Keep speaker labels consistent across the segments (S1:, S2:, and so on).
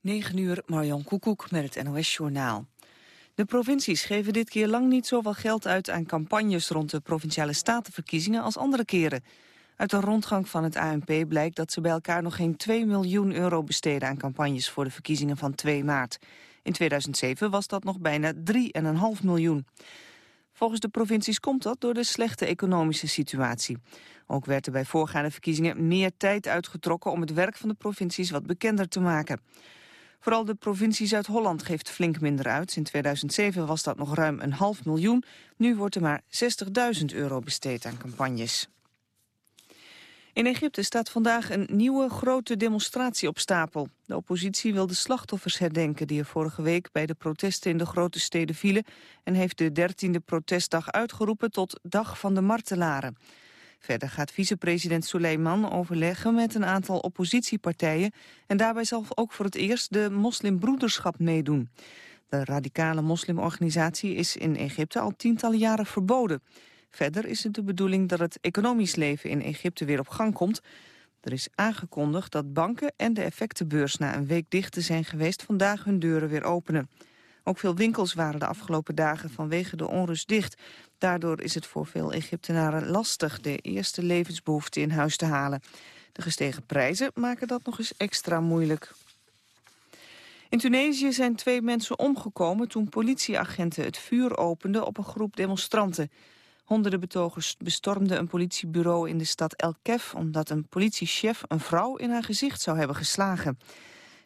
S1: 9 uur, Marjan Koekoek met het NOS-journaal. De provincies geven dit keer lang niet zoveel geld uit aan campagnes rond de provinciale statenverkiezingen als andere keren. Uit een rondgang van het ANP blijkt dat ze bij elkaar nog geen 2 miljoen euro besteden aan campagnes voor de verkiezingen van 2 maart. In 2007 was dat nog bijna 3,5 miljoen. Volgens de provincies komt dat door de slechte economische situatie. Ook werd er bij voorgaande verkiezingen meer tijd uitgetrokken om het werk van de provincies wat bekender te maken. Vooral de provincie Zuid-Holland geeft flink minder uit. In 2007 was dat nog ruim een half miljoen. Nu wordt er maar 60.000 euro besteed aan campagnes. In Egypte staat vandaag een nieuwe grote demonstratie op stapel. De oppositie wil de slachtoffers herdenken die er vorige week bij de protesten in de grote steden vielen en heeft de dertiende protestdag uitgeroepen tot Dag van de Martelaren. Verder gaat vicepresident Suleiman overleggen met een aantal oppositiepartijen en daarbij zal ook voor het eerst de moslimbroederschap meedoen. De radicale moslimorganisatie is in Egypte al tientallen jaren verboden. Verder is het de bedoeling dat het economisch leven in Egypte weer op gang komt. Er is aangekondigd dat banken en de effectenbeurs na een week dicht te zijn geweest vandaag hun deuren weer openen. Ook veel winkels waren de afgelopen dagen vanwege de onrust dicht. Daardoor is het voor veel Egyptenaren lastig de eerste levensbehoeften in huis te halen. De gestegen prijzen maken dat nog eens extra moeilijk. In Tunesië zijn twee mensen omgekomen toen politieagenten het vuur openden op een groep demonstranten. Honderden betogers bestormden een politiebureau in de stad El Kef... omdat een politiechef een vrouw in haar gezicht zou hebben geslagen.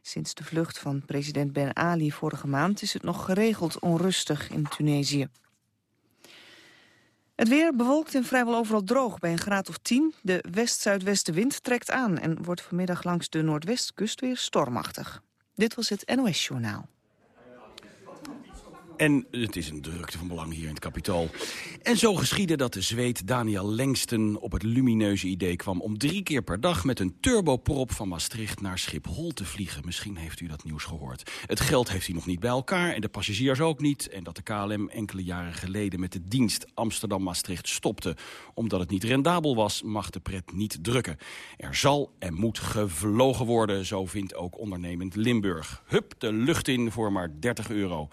S1: Sinds de vlucht van president Ben Ali vorige maand... is het nog geregeld onrustig in Tunesië. Het weer bewolkt en vrijwel overal droog bij een graad of 10. De west-zuidwestenwind trekt aan en wordt vanmiddag langs de noordwestkust weer stormachtig. Dit was het NOS Journaal.
S2: En het is een drukte van belang hier in het kapitool. En zo geschiedde dat de zweet Daniel Lengsten op het lumineuze idee kwam... om drie keer per dag met een turboprop van Maastricht naar Schiphol te vliegen. Misschien heeft u dat nieuws gehoord. Het geld heeft hij nog niet bij elkaar en de passagiers ook niet. En dat de KLM enkele jaren geleden met de dienst Amsterdam-Maastricht stopte... omdat het niet rendabel was, mag de pret niet drukken. Er zal en moet gevlogen worden, zo vindt ook ondernemend Limburg. Hup, de lucht in voor maar 30 euro.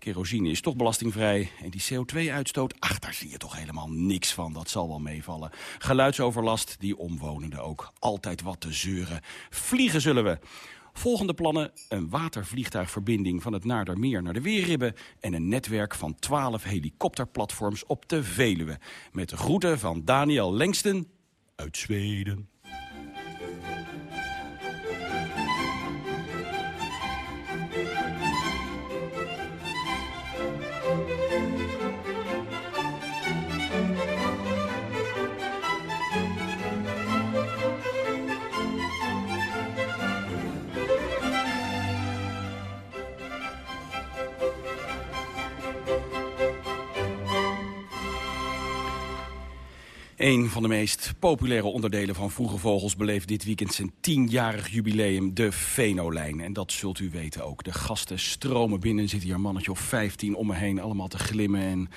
S2: Kerosine is toch belastingvrij. En die CO2-uitstoot, ach, daar zie je toch helemaal niks van. Dat zal wel meevallen. Geluidsoverlast, die omwonenden ook altijd wat te zeuren. Vliegen zullen we. Volgende plannen, een watervliegtuigverbinding van het Naardermeer naar de Weerribben... en een netwerk van 12 helikopterplatforms op de Veluwe. Met de groeten van Daniel Lengsten uit Zweden. Een van de meest populaire onderdelen van Vroege Vogels... beleeft dit weekend zijn tienjarig jubileum, de Venolijn. En dat zult u weten ook. De gasten stromen binnen, zitten hier een mannetje of 15 om me heen... allemaal te glimmen en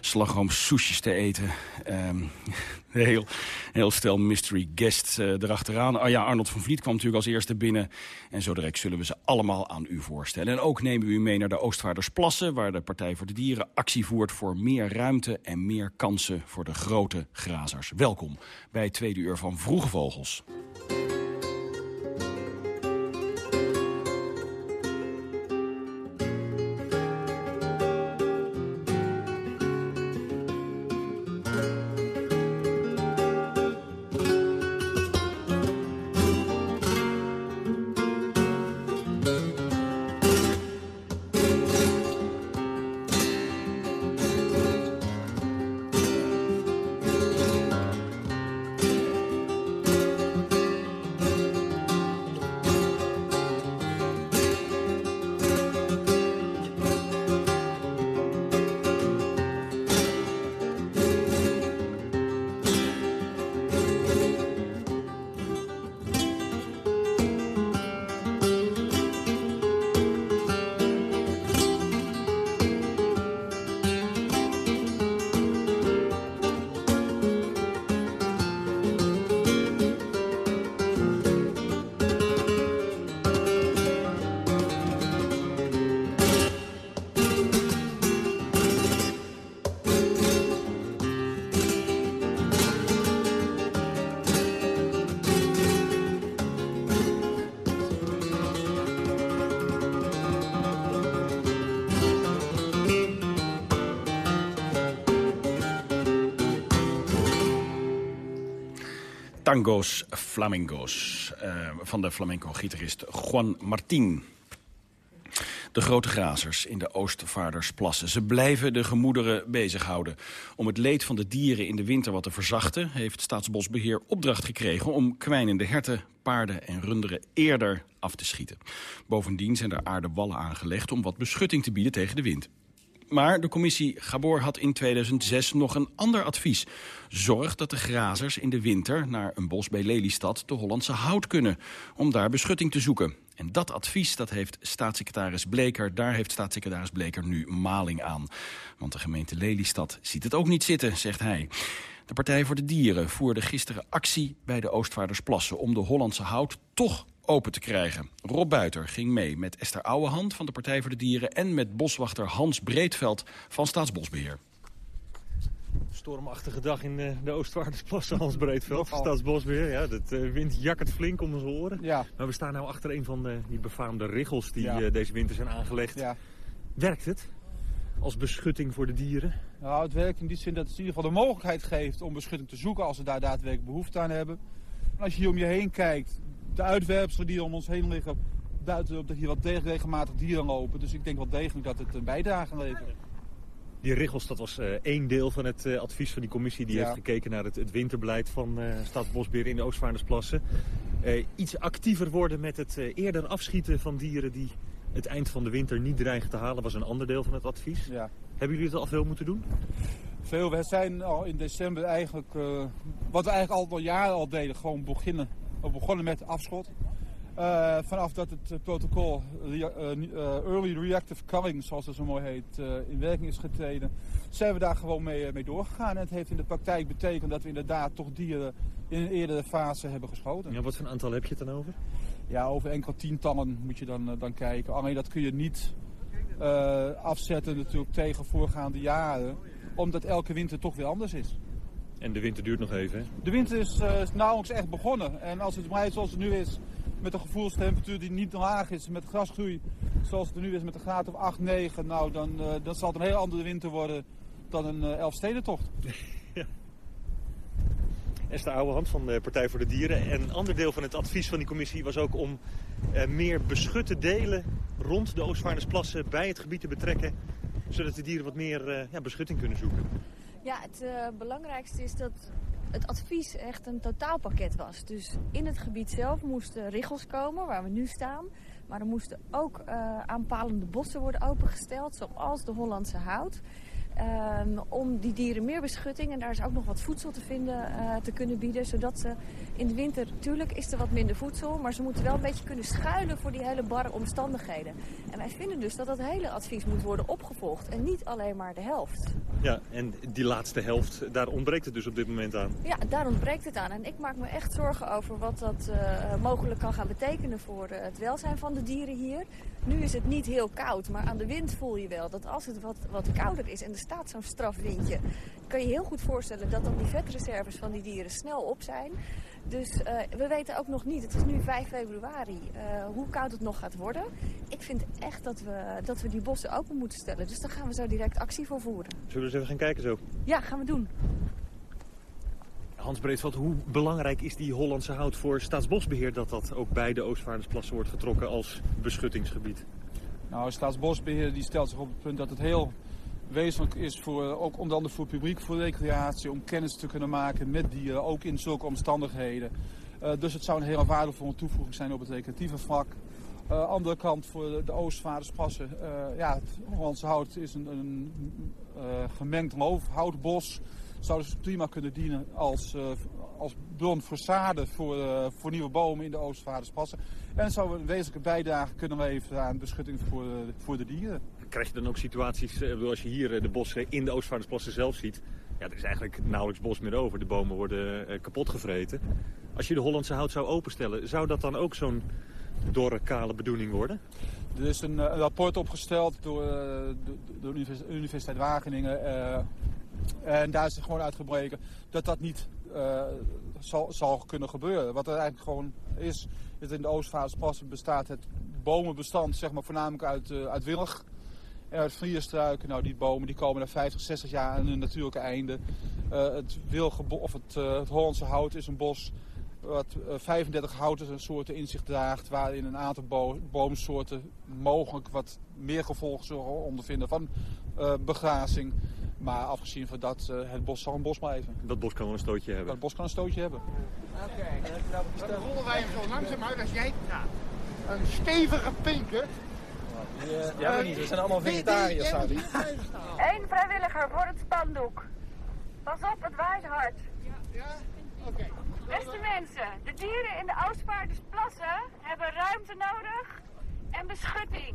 S2: slagroom soesjes te eten. Um, heel, heel stel mystery guests uh, erachteraan. Ah ja, Arnold van Vliet kwam natuurlijk als eerste binnen. En zo direct zullen we ze allemaal aan u voorstellen. En ook nemen we u mee naar de Oostvaardersplassen... waar de Partij voor de Dieren actie voert voor meer ruimte... en meer kansen voor de grote grazers. Welkom bij tweede uur van Vroege Vogels. Tangos Flamingos uh, van de flamenco-gitarist Juan Martín. De grote grazers in de Oostvaardersplassen. Ze blijven de gemoederen bezighouden. Om het leed van de dieren in de winter wat te verzachten... heeft Staatsbosbeheer opdracht gekregen om kwijnende herten, paarden en runderen eerder af te schieten. Bovendien zijn er aardewallen aangelegd om wat beschutting te bieden tegen de wind. Maar de commissie Gabor had in 2006 nog een ander advies. Zorg dat de grazers in de winter naar een bos bij Lelystad de Hollandse hout kunnen... om daar beschutting te zoeken. En dat advies dat heeft staatssecretaris Bleker, daar heeft staatssecretaris Bleker nu maling aan. Want de gemeente Lelystad ziet het ook niet zitten, zegt hij. De Partij voor de Dieren voerde gisteren actie bij de Oostvaardersplassen... om de Hollandse hout toch open te krijgen. Rob Buiter ging mee met Esther Ouwehand van de Partij voor de Dieren... en met boswachter Hans Breedveld van Staatsbosbeheer.
S3: Stormachtige dag in eh, de Oostvaardersplassen, Hans Breedveld van Staatsbosbeheer. Ja, de uh, wind jakkert flink om ons oren. Ja. Maar we staan nu achter een van de, die befaamde riggels die ja. uh, deze winter zijn aangelegd. Ja. Werkt het? als beschutting voor de dieren?
S4: Nou, het werkt in die zin dat het in ieder geval de mogelijkheid geeft om beschutting te zoeken als ze daar daadwerkelijk behoefte aan hebben. En als je hier om je heen kijkt, de uitwerpselen die om ons heen liggen, duiden op dat hier wat regelmatig dieren lopen. Dus ik denk wel degelijk dat het een bijdrage levert.
S3: Die riggels, dat was uh, één deel van het uh, advies van die commissie. Die ja. heeft gekeken naar het, het winterbeleid van uh, Staatsbosbeheer in de Oostvaardersplassen. iets actiever worden met het eerder afschieten van dieren die het eind van de winter niet dreigen te halen, was een ander deel van het advies. Ja. Hebben jullie het al veel moeten doen?
S4: Veel. We zijn al in december eigenlijk, wat we eigenlijk al, al jaren al deden, gewoon beginnen. We begonnen met afschot. Uh, vanaf dat het protocol uh, Early Reactive Culling, zoals het zo mooi heet, in werking is getreden, zijn we daar gewoon mee, mee doorgegaan. En het heeft in de praktijk betekend dat we inderdaad toch dieren in een eerdere fase hebben geschoten.
S3: Ja, wat voor een aantal heb je het dan over?
S4: Ja, over enkele tientallen moet je dan, dan kijken. Alleen dat kun je niet uh, afzetten natuurlijk tegen voorgaande jaren. Omdat elke winter toch weer anders is.
S3: En de winter duurt nog even, hè?
S4: De winter is, uh, nauwelijks echt begonnen. En als het blijft zoals het nu is, met een gevoelstemperatuur die niet laag is, met grasgroei zoals het nu is met een graad of 8, 9, nou dan, uh, dan zal het een heel andere winter worden dan een uh, Elfstedentocht. ja.
S3: Esther Ouwehand van de Partij voor de Dieren. En een ander deel van het advies van die commissie was ook om meer beschutte delen rond de Oostvaardersplassen bij het gebied te betrekken. Zodat de dieren wat meer ja, beschutting kunnen zoeken.
S5: Ja, het uh, belangrijkste is dat het advies echt een totaalpakket was. Dus in het gebied zelf moesten riggels komen, waar we nu staan. Maar er moesten ook aanpalende bossen worden opengesteld, zoals de Hollandse hout. Um, om die dieren meer beschutting en daar is ook nog wat voedsel te vinden uh, te kunnen bieden. Zodat ze in de winter, natuurlijk is er wat minder voedsel, maar ze moeten wel een beetje kunnen schuilen voor die hele barre omstandigheden. En wij vinden dus dat dat hele advies moet worden opgevolgd en niet alleen maar de helft.
S3: Ja, en die laatste helft, daar ontbreekt het dus op dit moment aan.
S5: Ja, daar ontbreekt het aan. En ik maak me echt zorgen over wat dat uh, mogelijk kan gaan betekenen voor uh, het welzijn van de dieren hier. Nu is het niet heel koud, maar aan de wind voel je wel dat als het wat, wat kouder is en er staat zo'n strafwindje... kan je heel goed voorstellen dat dan die vetreserves van die dieren snel op zijn. Dus uh, we weten ook nog niet, het is nu 5 februari, uh, hoe koud het nog gaat worden. Ik vind echt dat we, dat we die bossen open moeten stellen. Dus daar gaan we zo direct actie voor voeren.
S3: Zullen we eens even gaan kijken zo?
S5: Ja, gaan we doen.
S3: Hans Breedveld, hoe belangrijk is die Hollandse hout voor Staatsbosbeheer... dat dat ook bij de Oostvaardersplassen wordt getrokken als beschuttingsgebied?
S4: Nou, Staatsbosbeheer die stelt zich op het punt dat het heel wezenlijk is, voor, ook onder andere voor publiek, voor recreatie... om kennis te kunnen maken met dieren, ook in zulke omstandigheden. Uh, dus het zou een heel waardevolle toevoeging zijn op het recreatieve vlak. Uh, andere kant voor de, de Oostvaardersplassen. Ja, het Hollandse hout is een, een gemengd houtbos zou dus prima kunnen dienen als, uh, als bron voor zaden voor, uh, voor nieuwe bomen in de Oostvaardersplassen. En zou een wezenlijke bijdrage kunnen leveren aan beschutting voor, uh, voor de dieren.
S3: Krijg je dan ook situaties, als je hier de bossen in de Oostvaardersplassen zelf ziet... Ja, er is eigenlijk nauwelijks bos meer over. De bomen worden kapot gevreten. Als je de Hollandse hout zou openstellen, zou dat dan ook zo'n dorre, kale bedoeling worden?
S4: Er is een, een rapport opgesteld door, door de Universiteit Wageningen en daar is er gewoon uitgebreken dat dat niet uh, zal, kunnen gebeuren. Wat er eigenlijk gewoon is, in de Oostvaardersplassen bestaat het bomenbestand zeg maar, voornamelijk uit, uh, uit wilg en uit vlierstruiken. Nou, die bomen die komen na 50, 60 jaar aan hun natuurlijke einde. Uh, het, of het, het Hollandse hout is een bos wat 35 houten soorten in zich draagt... waarin een aantal boomsoorten mogelijk wat meer gevolgen zullen ondervinden van begrazing. Maar afgezien van dat, het bos zal een bos blijven.
S3: Dat bos kan wel een stootje hebben?
S4: Dat bos kan een stootje hebben.
S6: Oké, dan rollen wij hem zo langzaam uit als jij gaat. Een stevige pinker.
S7: Ja, maar niet. We zijn allemaal vegetariërs, Sabi.
S8: Eén vrijwilliger voor het spandoek. Pas op, het waait hard.
S6: Ja? Oké.
S8: Beste mensen, de dieren in de Oostvaardersplassen hebben ruimte nodig en beschutting.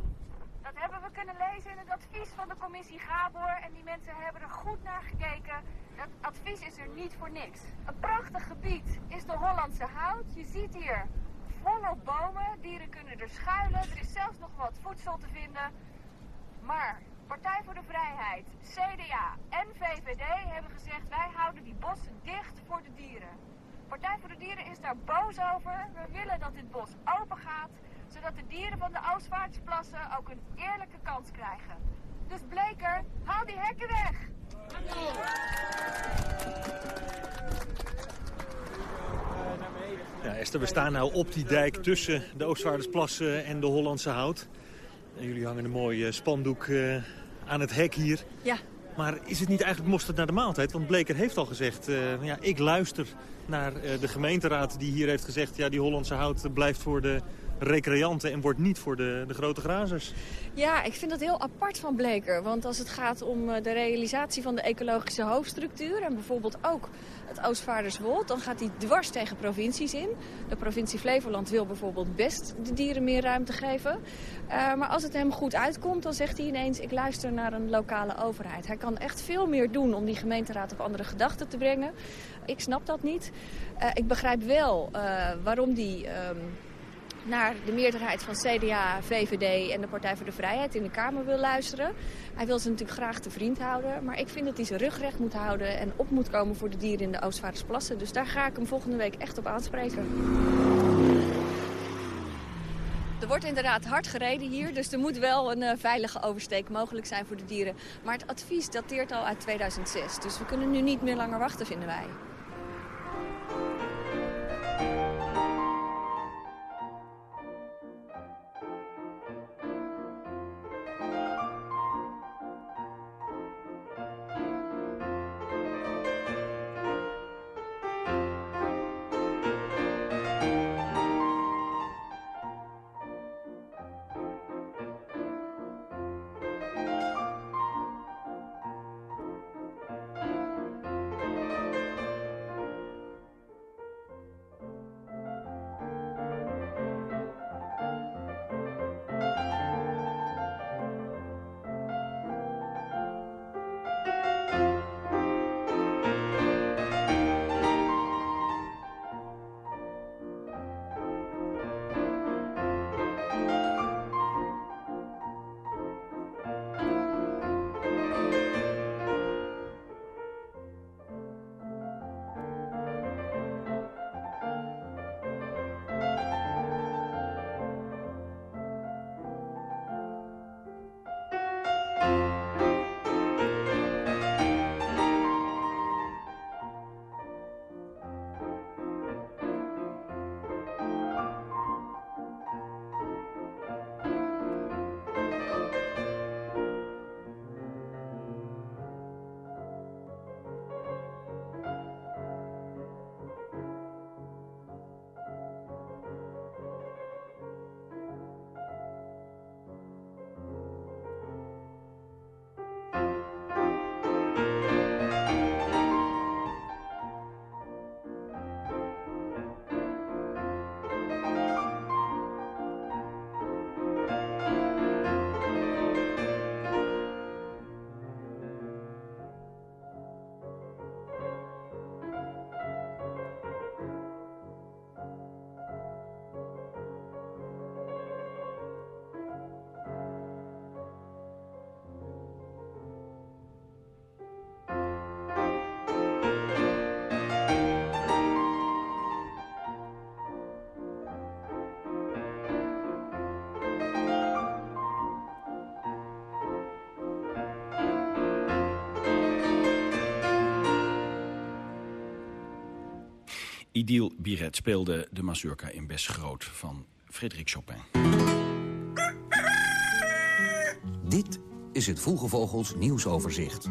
S8: Dat hebben we kunnen lezen in het advies van de commissie Gabor en die mensen hebben er goed naar gekeken. Dat advies is er niet voor niks. Een prachtig gebied is de Hollandse hout. Je ziet hier volop bomen, dieren kunnen er schuilen, er is zelfs nog wat voedsel te vinden. Maar Partij voor de Vrijheid, CDA en VVD hebben gezegd wij houden die bossen dicht voor de dieren. Partij voor de Dieren is daar boos over. We willen dat dit bos open gaat, zodat de dieren van de Oostvaartsplassen ook een eerlijke kans krijgen. Dus Bleker, haal die hekken weg!
S3: Ja, Esther, we staan nou op die dijk tussen de Oostvaardersplassen en de Hollandse Hout. En jullie hangen een mooie spandoek uh, aan het hek hier.
S5: Ja.
S3: Maar is het niet eigenlijk mosterd naar de maaltijd? Want Bleker heeft al gezegd, uh, ja, ik luister naar uh, de gemeenteraad die hier heeft gezegd... ja, die Hollandse hout blijft voor de recreanten en wordt niet voor de, de grote grazers.
S5: Ja, ik vind dat heel apart van Bleker. Want als het gaat om eh, de realisatie van de ecologische hoofdstructuur... en bijvoorbeeld ook het Oostvaarderswold... dan gaat hij dwars tegen provincies in. De provincie Flevoland wil bijvoorbeeld best de dieren meer ruimte geven. Uh, maar als het hem goed uitkomt, dan zegt hij ineens... ik luister naar een lokale overheid. Hij kan echt veel meer doen om die gemeenteraad op andere gedachten te brengen. Ik snap dat niet. Uh, ik begrijp wel waarom die... Um, naar de meerderheid van CDA, VVD en de Partij voor de Vrijheid in de Kamer wil luisteren. Hij wil ze natuurlijk graag te vriend houden. Maar ik vind dat hij zijn rug recht moet houden en op moet komen voor de dieren in de Oostvaardersplassen. Dus daar ga ik hem volgende week echt op aanspreken. Er wordt inderdaad hard gereden hier, dus er moet wel een uh, veilige oversteek mogelijk zijn voor de dieren. Maar het advies dateert al uit 2006, dus we kunnen nu niet meer langer wachten, vinden wij.
S2: Idil Biret speelde de mazurka in Bes Groot van Frederik Chopin.
S9: Dit is het Vroege Vogels nieuwsoverzicht.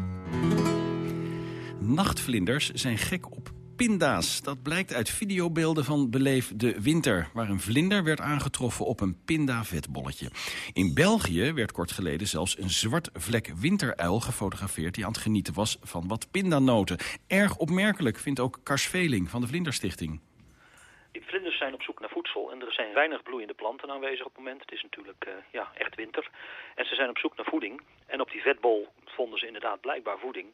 S2: Nachtvlinders zijn gek op pinda's. Dat blijkt uit videobeelden van Beleef de Winter... waar een vlinder werd aangetroffen op een pinda-vetbolletje. In België werd kort geleden zelfs een zwart vlek winteruil gefotografeerd... die aan het genieten was van wat pindanoten. Erg opmerkelijk vindt ook Kars Veling van de Vlinderstichting.
S10: Die vlinders zijn op zoek naar voedsel en er zijn weinig bloeiende planten aanwezig op het moment. Het is natuurlijk uh, ja, echt winter. En ze zijn op zoek naar voeding. En op die vetbol vonden ze inderdaad blijkbaar voeding.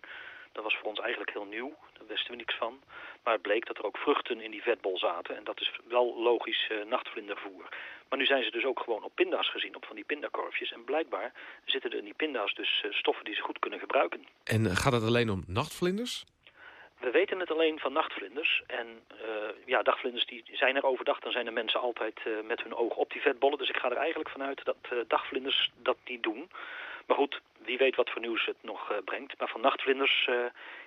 S10: Dat was voor ons eigenlijk heel nieuw, daar wisten we niks van. Maar het bleek dat er ook vruchten in die vetbol zaten. En dat is wel logisch uh, nachtvlindervoer. Maar nu zijn ze dus ook gewoon op pinda's gezien, op van die pindakorfjes. En blijkbaar zitten er in die pinda's dus uh, stoffen die ze goed kunnen gebruiken.
S11: En gaat het alleen om nachtvlinders?
S10: We weten het alleen van nachtvlinders. En uh, ja, dagvlinders die zijn er overdag. Dan zijn de mensen altijd uh, met hun oog op die vetbollen. Dus ik ga er eigenlijk vanuit dat uh, dagvlinders dat niet doen. Maar goed, wie weet wat voor nieuws het nog brengt. Maar van nachtvlinders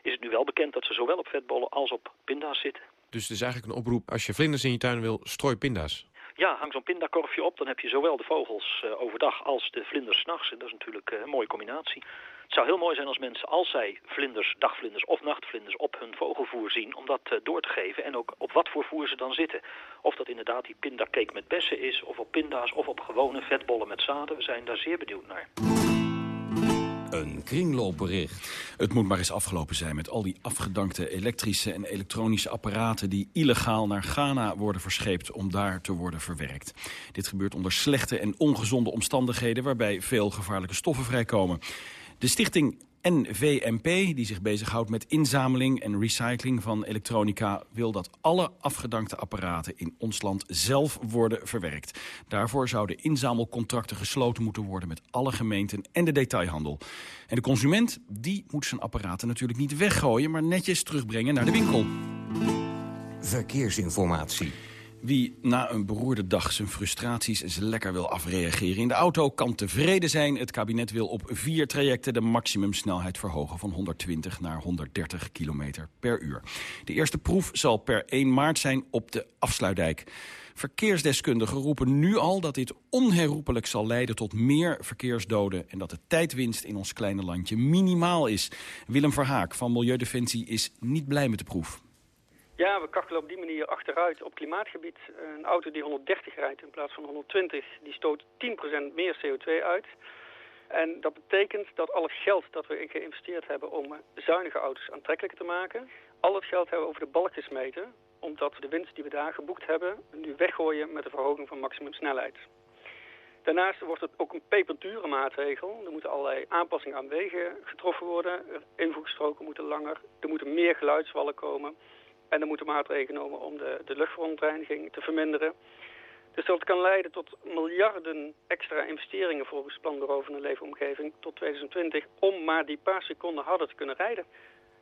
S10: is het nu wel bekend dat ze zowel op vetbollen als op pinda's zitten.
S11: Dus het is eigenlijk een oproep. Als je vlinders in je tuin wil, strooi pinda's.
S10: Ja, hang zo'n pindakorfje op. Dan heb je zowel de vogels overdag als de vlinders s'nachts. En dat is natuurlijk een mooie combinatie. Het zou heel mooi zijn als mensen, als zij vlinders, dagvlinders of nachtvlinders op hun vogelvoer zien, om dat door te geven en ook op wat voor voer ze dan zitten. Of dat inderdaad die pindacake met bessen is, of op pinda's, of op gewone vetbollen met zaden. We zijn daar zeer benieuwd naar.
S9: Een kringloopbericht.
S2: Het moet maar eens afgelopen zijn met al die afgedankte elektrische en elektronische apparaten... die illegaal naar Ghana worden verscheept om daar te worden verwerkt. Dit gebeurt onder slechte en ongezonde omstandigheden... waarbij veel gevaarlijke stoffen vrijkomen. De stichting NVMP, die zich bezighoudt met inzameling en recycling van elektronica... wil dat alle afgedankte apparaten in ons land zelf worden verwerkt. Daarvoor zouden inzamelcontracten gesloten moeten worden... met alle gemeenten en de detailhandel. En de consument die moet zijn apparaten natuurlijk niet weggooien... maar netjes terugbrengen naar de winkel.
S9: Verkeersinformatie.
S2: Wie na een beroerde dag zijn frustraties eens lekker wil afreageren in de auto... kan tevreden zijn. Het kabinet wil op vier trajecten de maximumsnelheid verhogen... van 120 naar 130 kilometer per uur. De eerste proef zal per 1 maart zijn op de Afsluitdijk. Verkeersdeskundigen roepen nu al dat dit onherroepelijk zal leiden tot meer verkeersdoden... en dat de tijdwinst in ons kleine landje minimaal is. Willem Verhaak van Milieudefensie is niet blij met de proef.
S12: Ja, we kachelen op die manier achteruit op klimaatgebied. Een auto die 130 rijdt in plaats van 120, die stoot 10% meer CO2 uit. En dat betekent dat al het geld dat we geïnvesteerd hebben om zuinige auto's aantrekkelijker te maken... al het geld hebben we over de balk gesmeten, omdat we de winst die we daar geboekt hebben... nu weggooien met de verhoging van maximumsnelheid. Daarnaast wordt het ook een peperdure maatregel. Er moeten allerlei aanpassingen aan wegen getroffen worden. Invoegstroken moeten langer. Er moeten meer geluidswallen komen... En er moeten maatregelen genomen om de, de luchtverontreiniging te verminderen. Dus dat kan leiden tot miljarden extra investeringen volgens het Planbureau van de Leefomgeving tot 2020... om maar die paar seconden harder te kunnen rijden.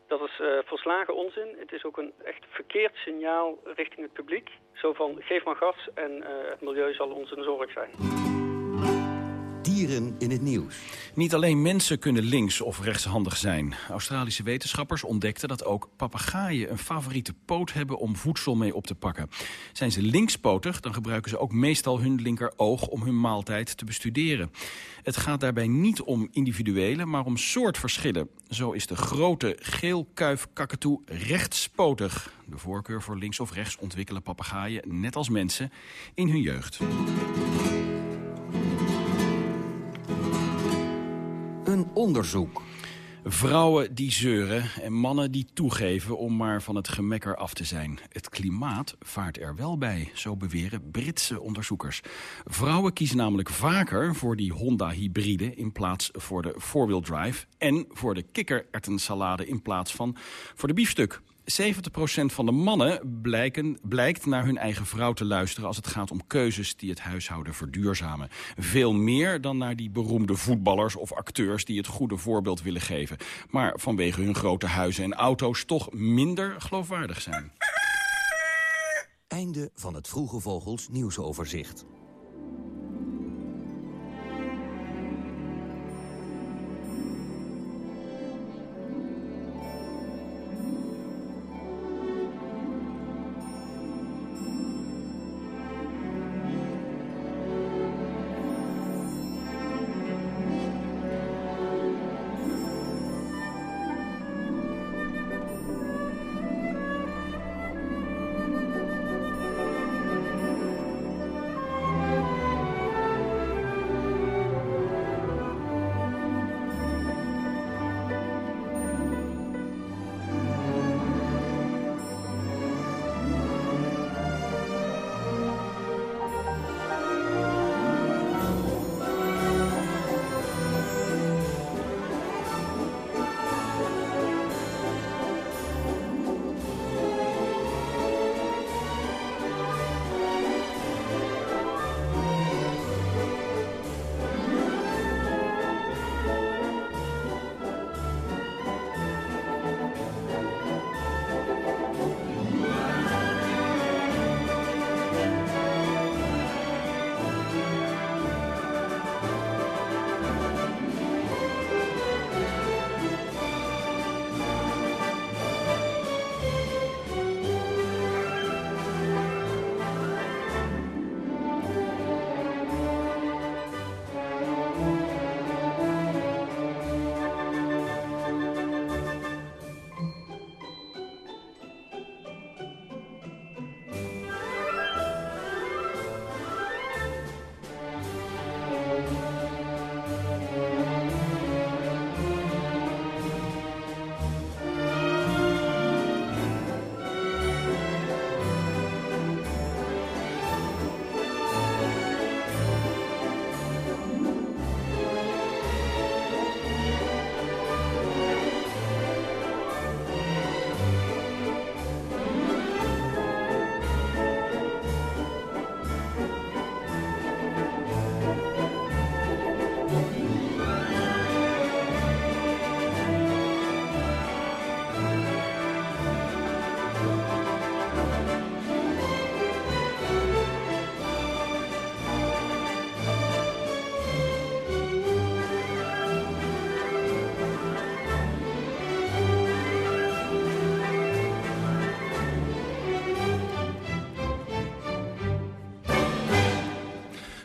S12: Dat is uh, volslagen onzin. Het is ook een echt verkeerd signaal richting het publiek. Zo van, geef maar gas en uh, het milieu zal ons een zorg zijn.
S9: In het nieuws.
S2: Niet alleen mensen kunnen links- of rechtshandig zijn. Australische wetenschappers ontdekten dat ook papegaaien een favoriete poot hebben om voedsel mee op te pakken. Zijn ze linkspotig, dan gebruiken ze ook meestal hun linkeroog om hun maaltijd te bestuderen. Het gaat daarbij niet om individuele, maar om soortverschillen. Zo is de grote geelkuifkakatoe rechtspotig. De voorkeur voor links of rechts ontwikkelen papegaaien, net als mensen, in hun jeugd.
S9: Onderzoek.
S2: Vrouwen die zeuren en mannen die toegeven om maar van het gemekker af te zijn. Het klimaat vaart er wel bij, zo beweren Britse onderzoekers. Vrouwen kiezen namelijk vaker voor die Honda-hybride in plaats voor de four-wheel drive... en voor de kikkererwtensalade in plaats van voor de biefstuk. 70% van de mannen blijken, blijkt naar hun eigen vrouw te luisteren... als het gaat om keuzes die het huishouden verduurzamen. Veel meer dan naar die beroemde voetballers of acteurs... die het goede voorbeeld willen geven. Maar vanwege hun grote huizen en auto's toch minder geloofwaardig zijn.
S9: Einde van het Vroege Vogels nieuwsoverzicht.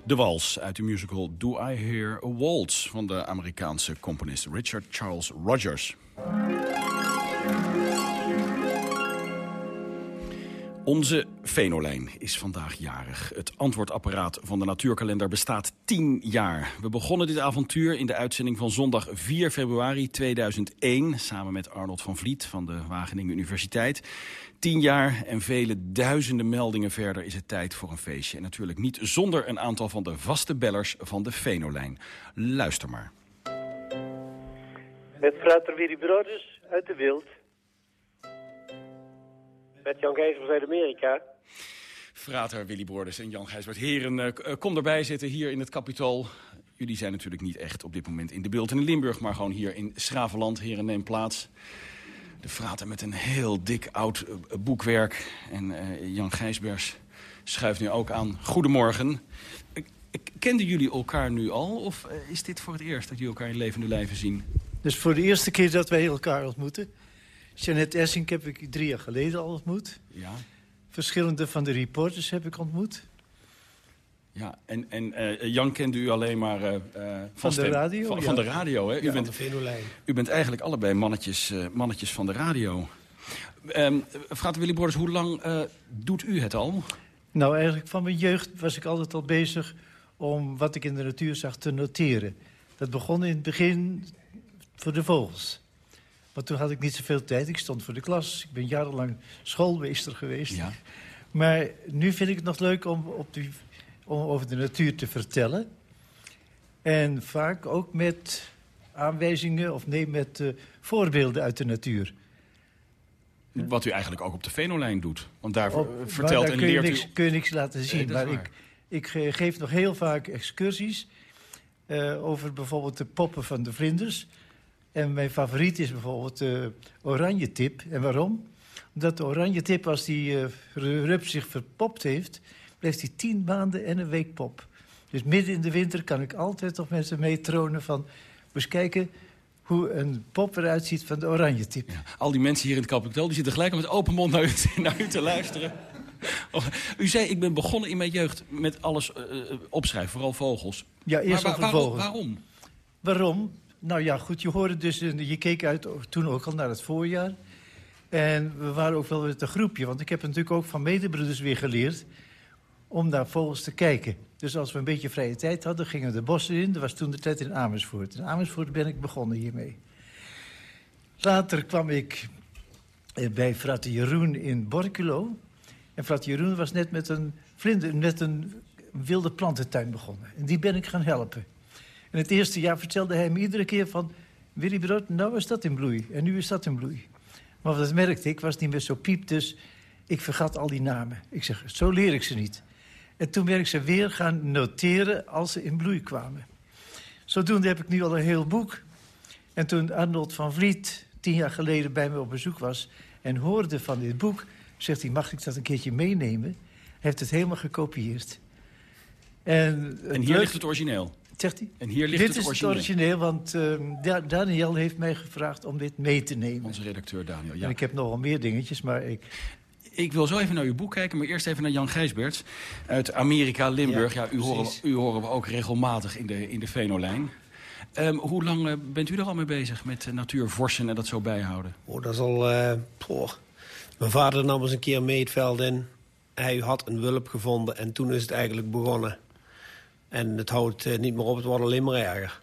S2: De wals uit de musical Do I Hear a Waltz... van de Amerikaanse componist Richard Charles Rogers. Onze Venolijn is vandaag jarig. Het antwoordapparaat van de natuurkalender bestaat 10 jaar. We begonnen dit avontuur in de uitzending van zondag 4 februari 2001... samen met Arnold van Vliet van de Wageningen Universiteit. 10 jaar en vele duizenden meldingen verder is het tijd voor een feestje. En natuurlijk niet zonder een aantal van de vaste bellers van de Venolijn. Luister maar.
S13: Met frater Willy Broders uit de Wild. Met Jan Gijsbert uit Amerika.
S2: Frater Willy Borders en Jan Gijsbert. Heren, eh, eh, kom erbij zitten hier in het Capitool. Jullie zijn natuurlijk niet echt op dit moment in de beeld in Limburg... maar gewoon hier in Schravenland. Heren, neem plaats. De frater met een heel dik oud eh, boekwerk. En Jan Gijsbers schuift nu ook aan. Goedemorgen. Kenden jullie elkaar nu al? Of is dit voor het eerst dat jullie elkaar in levende lijven zien?
S14: Dus voor de eerste keer dat wij elkaar ontmoeten. Jeannette Essink heb ik drie jaar geleden al ontmoet.
S2: Ja.
S14: Verschillende van de reporters heb ik ontmoet.
S2: Ja, en, en uh, Jan kende u alleen maar uh,
S14: van, de radio.
S2: Van, van, de radio, hè?
S14: U,
S2: bent, u bent eigenlijk allebei mannetjes, uh, mannetjes van de radio. Um, Frater Willy Borders, hoe lang doet u het al?
S14: Nou, eigenlijk van mijn jeugd was ik altijd al bezig om wat ik in de natuur zag te noteren. Dat begon in het begin voor de vogels. Maar toen had ik niet zoveel tijd. Ik stond voor de klas. Ik ben jarenlang schoolmeester geweest.
S2: Ja.
S14: Maar nu vind ik het nog leuk om, op die, om over de natuur te vertellen. En vaak ook met aanwijzingen of nee, met uh, voorbeelden uit de natuur.
S2: Wat u eigenlijk ook op de Venolijn doet. Want daar op, vertelt
S14: daar
S2: en
S14: kun
S2: leert
S14: niks,
S2: u...
S14: kun je niks laten zien.
S2: Nee,
S14: maar ik, ik geef nog heel vaak excursies... Uh, over bijvoorbeeld de poppen van de vlinders... En mijn favoriet is bijvoorbeeld de oranje tip. En waarom? Omdat de oranje tip, als die uh, rup zich verpopt heeft... blijft hij tien maanden en een week pop. Dus midden in de winter kan ik altijd nog met ze meetronen van... eens kijken hoe een pop eruit ziet van de oranje. Ja,
S2: al die mensen hier in het kapitaal die zitten gelijk met open mond naar u, naar u te luisteren. Oh, u zei, ik ben begonnen in mijn jeugd met alles uh, opschrijven, vooral vogels.
S14: Ja, eerst
S2: maar,
S14: over
S2: waarom,
S14: vogels.
S2: Waarom?
S14: Waarom? Nou ja, goed, je hoorde dus, je keek uit toen ook al naar het voorjaar. En we waren ook wel met een groepje, want ik heb natuurlijk ook van medebroeders weer geleerd om naar vogels te kijken. Dus als we een beetje vrije tijd hadden, gingen we de bossen in. Dat was toen de tijd in Amersfoort. In Amersfoort ben ik begonnen hiermee. Later kwam ik eh, bij Frater Jeroen in Borculo. En Frater Jeroen was net met een, vlinder, met een wilde plantentuin begonnen. En die ben ik gaan helpen. In het eerste jaar vertelde hij me iedere keer van... Willy Brood, nou is dat in bloei. En nu is dat in bloei. Maar dat merkte ik, was niet meer zo piep. Dus ik vergat al die namen. Ik zeg, zo leer ik ze niet. En toen ben ik ze weer gaan noteren als ze in bloei kwamen. Zodoende heb ik nu al een heel boek. En toen Arnold van Vliet tien jaar geleden bij me op bezoek was... en hoorde van dit boek, zegt hij, mag ik dat een keertje meenemen? Hij heeft het helemaal gekopieerd. En,
S2: en hier ligt het origineel?
S14: Zegt hij?
S2: En hier ligt
S14: dit
S2: het
S14: is
S2: origineel.
S14: het origineel, want uh, Daniel heeft mij gevraagd om dit mee te nemen.
S2: Onze redacteur Daniel, ja.
S14: En ik heb nogal meer dingetjes, maar ik...
S2: Ik wil zo even naar uw boek kijken, maar eerst even naar Jan Gijsberts uit Amerika, Limburg. Ja, ja u, horen, u horen we ook regelmatig in de, in de Venolijn. Um, hoe lang uh, bent u er al mee bezig met uh, natuurvorsen en dat zo bijhouden?
S15: Oh, dat is al... Uh, Mijn vader nam eens een keer mee het veld in. Hij had een wulp gevonden en toen is het eigenlijk begonnen. En het houdt uh, niet meer op, het wordt alleen maar erger.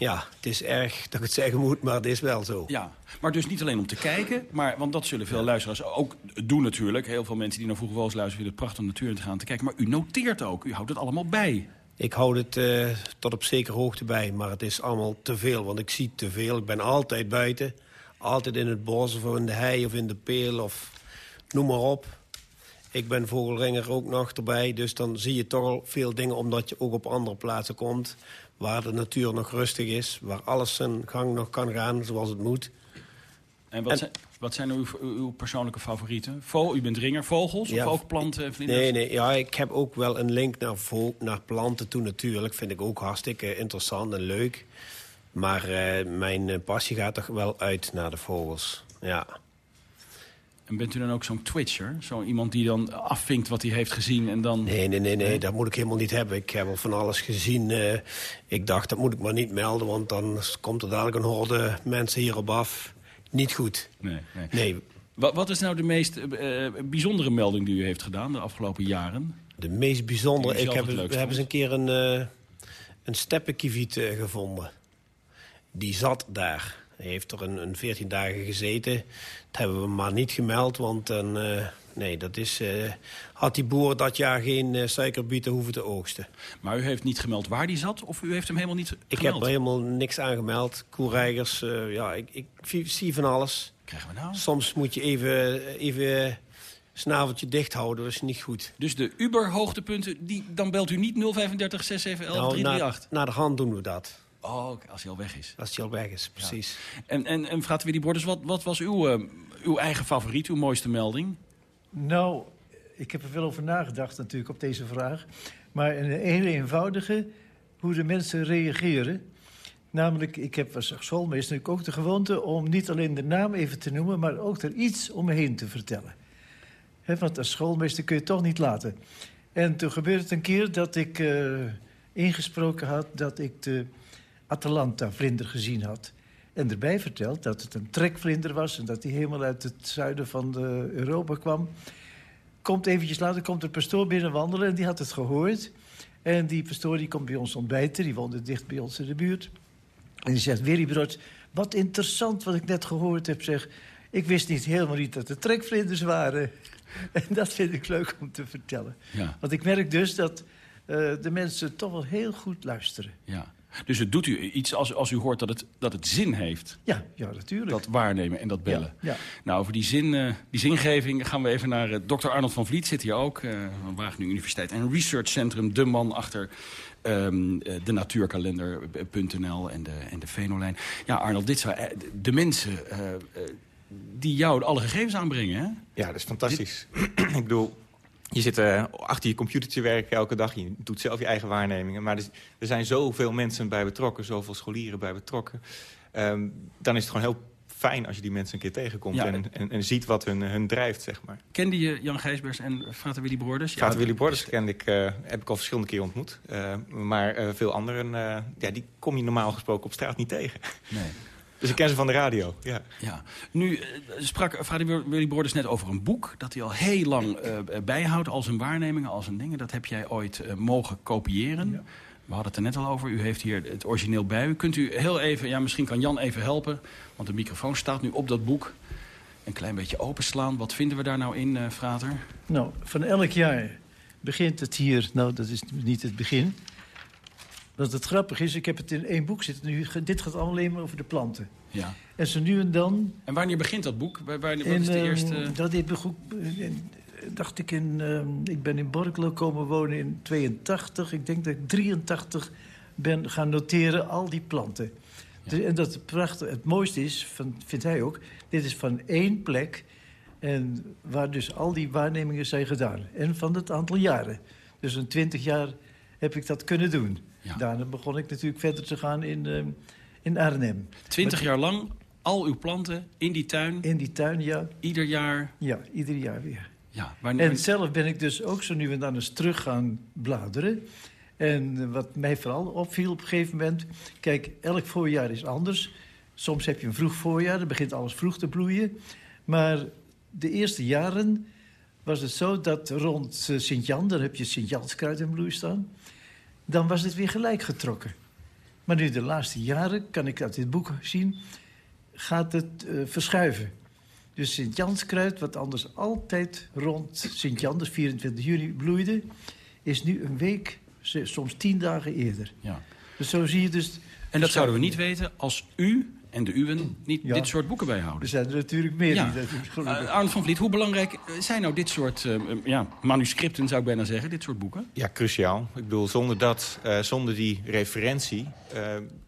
S15: Ja, het is erg dat ik het zeggen moet, maar het is wel zo.
S2: Ja, maar dus niet alleen om te kijken, maar, want dat zullen veel luisteraars ook doen natuurlijk. Heel veel mensen die naar Vroege Vogels luisteren vinden het prachtig om natuur in te gaan te kijken. Maar u noteert ook, u houdt het allemaal bij.
S15: Ik houd het uh, tot op zekere hoogte bij, maar het is allemaal te veel. Want ik zie te veel. Ik ben altijd buiten. Altijd in het bos of in de hei of in de peel of noem maar op. Ik ben vogelringer ook nog erbij, dus dan zie je toch al veel dingen... omdat je ook op andere plaatsen komt waar de natuur nog rustig is... waar alles zijn gang nog kan gaan zoals het moet.
S2: En wat, en, zijn, wat zijn uw, uw persoonlijke favorieten? U bent ringer, vogels ja, of ook planten en vlinders?
S15: Nee, nee ja, ik heb ook wel een link naar, naar planten toe natuurlijk. Vind ik ook hartstikke interessant en leuk. Maar uh, mijn passie gaat toch wel uit naar de vogels, ja.
S2: En bent u dan ook zo'n twitcher? Zo iemand die dan afvinkt wat hij heeft gezien en dan...
S15: Nee, nee, nee, nee, dat moet ik helemaal niet hebben. Ik heb al van alles gezien. Uh, ik dacht, dat moet ik maar niet melden, want dan komt er dadelijk een horde mensen hierop af. Niet goed.
S2: Nee, nee.
S15: nee.
S2: Wat, wat is nou de meest uh, bijzondere melding die u heeft gedaan de afgelopen jaren?
S15: De meest bijzondere? Ik heb, we hebben eens een keer een, uh, een steppenkieviet gevonden. Die zat daar. Hij heeft er een, een 14 dagen gezeten. Dat hebben we maar niet gemeld, want dan, uh, nee, dat is, uh, had die boer dat jaar geen uh, suikerbieten hoeven te oogsten.
S2: Maar u heeft niet gemeld waar die zat of u heeft hem helemaal niet gemeld?
S15: Ik heb er helemaal niks aan gemeld. Koereigers, ja, ik, ik, zie van alles.
S2: Krijgen we nou?
S15: Soms moet je even, even snaveltje dicht houden, dat is niet goed.
S2: Dus de Uber-hoogtepunten, dan belt u niet 035 6711 nou, 338?
S15: Na, na de hand doen we dat.
S2: Oh, als hij al weg is.
S15: Als hij al weg is, precies.
S2: Ja. En, en, en Frater Willy Borders, wat, wat was uw, uh, uw eigen favoriet, uw mooiste melding?
S14: Nou, ik heb er veel over nagedacht natuurlijk op deze vraag. Maar een hele eenvoudige, hoe de mensen reageren. Namelijk, ik heb als schoolmeester ook de gewoonte om niet alleen de naam even te noemen... maar ook er iets omheen te vertellen. He, want als schoolmeester kun je het toch niet laten. En toen gebeurde het een keer dat ik uh, ingesproken had dat ik de Atalanta-vlinder gezien had. En erbij verteld dat het een trekvlinder was... en dat hij helemaal uit het zuiden van de Europa kwam. Komt eventjes later, komt een pastoor binnen wandelen en die had het gehoord. En die pastoor die komt bij ons ontbijten, die woonde dicht bij ons in de buurt. En die zegt, Willy Brood, wat interessant wat ik net gehoord heb. Zeg, ik wist niet helemaal niet dat het trekvlinders waren. En dat vind ik leuk om te vertellen.
S2: Ja.
S14: Want ik merk dus dat uh, de mensen toch wel heel goed luisteren.
S2: Ja. Dus het doet u iets als, als u hoort dat het, dat het zin heeft.
S14: Ja, ja, natuurlijk.
S2: Dat waarnemen en dat bellen.
S14: Ja, ja.
S2: Nou, over die, zin, uh, die zingeving gaan we even naar uh, Dr. Arnold van Vliet. Zit hier ook, uh, van Wageningen Universiteit. En Research Centrum, de man achter um, de natuurkalender.nl en de, en de Venolijn. Ja, Arnold, dit zou, de mensen die jou alle gegevens aanbrengen, hè?
S16: Ja, dat is fantastisch. Ik bedoel, je zit uh, achter je computer te werken elke dag. Je doet zelf je eigen waarnemingen. Maar er, er zijn zoveel mensen bij betrokken. Zoveel scholieren bij betrokken. Um, dan is het gewoon heel fijn als je die mensen een keer tegenkomt. Ja, en, en, en, ziet wat hun, hun drijft, zeg maar.
S2: Kende je Jan Gijsbers en Vater Willy Borders?
S16: Ja, Willy Borders kende ik, uh, heb ik al verschillende keer ontmoet. Uh, maar uh, veel anderen, ja, die kom je normaal gesproken op straat niet tegen.
S2: Nee.
S16: Dus ik ken ze van de radio, ja.
S2: ja. Nu uh, sprak vader Willy Borders net over een boek... dat hij al heel lang uh, bijhoudt, al zijn waarnemingen, al zijn dingen. Dat heb jij ooit uh, mogen kopiëren. Ja. We hadden het er net al over. U heeft hier het origineel bij u. Kunt u heel even, ja, misschien kan Jan even helpen... want de microfoon staat nu op dat boek. Een klein beetje openslaan. Wat vinden we daar nou in, uh, Frater?
S14: Nou, van elk jaar begint het hier... Nou, dat is niet het begin... Dat het grappig is, ik heb het in één boek zitten. Nu, dit gaat alleen maar over de planten.
S2: Ja.
S14: En zo nu en dan...
S2: En wanneer begint dat boek? Wanneer, wat is de
S14: in,
S2: eerste...
S14: Dat dit boek, dacht ik in... Uh, ik ben in Borkelo komen wonen in 82. Ik denk dat ik 83 ben gaan noteren, al die planten. Ja. Dus, en dat het, prachtig, het mooiste is, van, vindt hij ook... dit is van één plek... En waar dus al die waarnemingen zijn gedaan. En van het aantal jaren. Dus een twintig jaar heb ik dat kunnen doen. Ja. Daarna begon ik natuurlijk verder te gaan in, uh, in Arnhem.
S2: Twintig jaar lang, al uw planten in die tuin?
S14: In die tuin, ja.
S2: Ieder jaar?
S14: Ja, ieder jaar weer.
S2: Ja,
S14: wanneer... En zelf ben ik dus ook zo nu en dan eens terug gaan bladeren. En wat mij vooral opviel op een gegeven moment... Kijk, elk voorjaar is anders. Soms heb je een vroeg voorjaar, dan begint alles vroeg te bloeien. Maar de eerste jaren was het zo dat rond uh, Sint-Jan... dan heb je Sint-Janskruid in bloei staan dan was het weer gelijk getrokken. Maar nu de laatste jaren, kan ik uit dit boek zien, gaat het uh, verschuiven. Dus Sint-Janskruid, wat anders altijd rond Sint-Jan, dus 24 juni, bloeide... is nu een week, soms tien dagen eerder.
S2: Ja.
S14: Dus zo zie je dus...
S2: En dat zouden we niet weten als u en de uwen niet ja. dit soort boeken bijhouden.
S14: Er zijn er natuurlijk meer.
S2: Ja.
S14: Die dat,
S2: uh, Arnold van Vliet, hoe belangrijk zijn nou dit soort uh, ja, manuscripten, zou ik bijna zeggen, dit soort boeken?
S16: Ja, cruciaal. Ik bedoel, zonder, dat, uh, zonder die referentie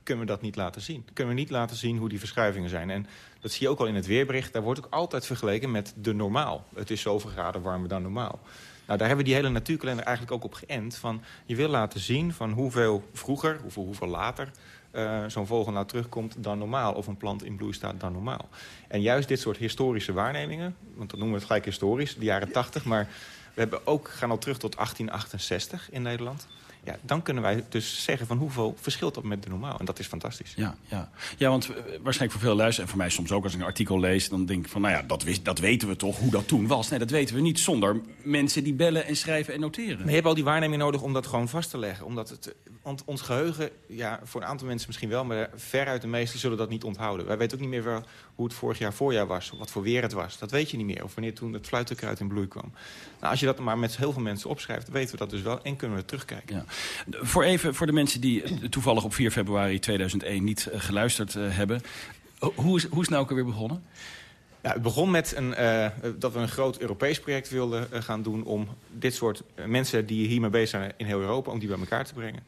S16: kunnen we dat niet laten zien. Kunnen we niet laten zien hoe die verschuivingen zijn. En dat zie je ook al in het weerbericht. Daar wordt ook altijd vergeleken met de normaal. Het is zoveel graden warmer dan normaal. Nou, daar hebben we die hele natuurkalender eigenlijk ook op geënt. Van, je wil laten zien van hoeveel vroeger, hoeveel, hoeveel later... Uh, zo'n vogel nou terugkomt dan normaal... of een plant in bloei staat dan normaal. En juist dit soort historische waarnemingen... want dan noemen we het gelijk historisch, de jaren 80... maar we hebben ook, gaan al terug tot 1868 in Nederland... Ja, dan kunnen wij dus zeggen van hoeveel verschilt dat met de normaal. En dat is fantastisch.
S2: Ja, ja. ja want uh, waarschijnlijk voor veel luisteraars... en voor mij soms ook als ik een artikel lees... dan denk ik van, nou ja, dat, wist, dat weten we toch, hoe dat toen was. Nee, dat weten we niet zonder mensen die bellen en schrijven en noteren.
S16: Maar je hebt al die waarneming nodig om dat gewoon vast te leggen. Omdat het, want ons geheugen, ja, voor een aantal mensen misschien wel... maar veruit de meesten zullen dat niet onthouden. Wij weten ook niet meer wel hoe het vorig jaar voorjaar was... wat voor weer het was. Dat weet je niet meer. Of wanneer toen het fluitenkruid in bloei kwam. Nou, als je dat maar met heel veel mensen opschrijft... weten we dat dus wel en kunnen we terugkijken. Ja.
S2: Voor even voor de mensen die toevallig op 4 februari 2001 niet uh, geluisterd uh, hebben. Hoe is, hoe is het nou ook alweer begonnen?
S16: Ja, het begon met een, uh, dat we een groot Europees project wilden gaan doen... om dit soort mensen die hiermee bezig zijn in heel Europa... om die bij elkaar te brengen.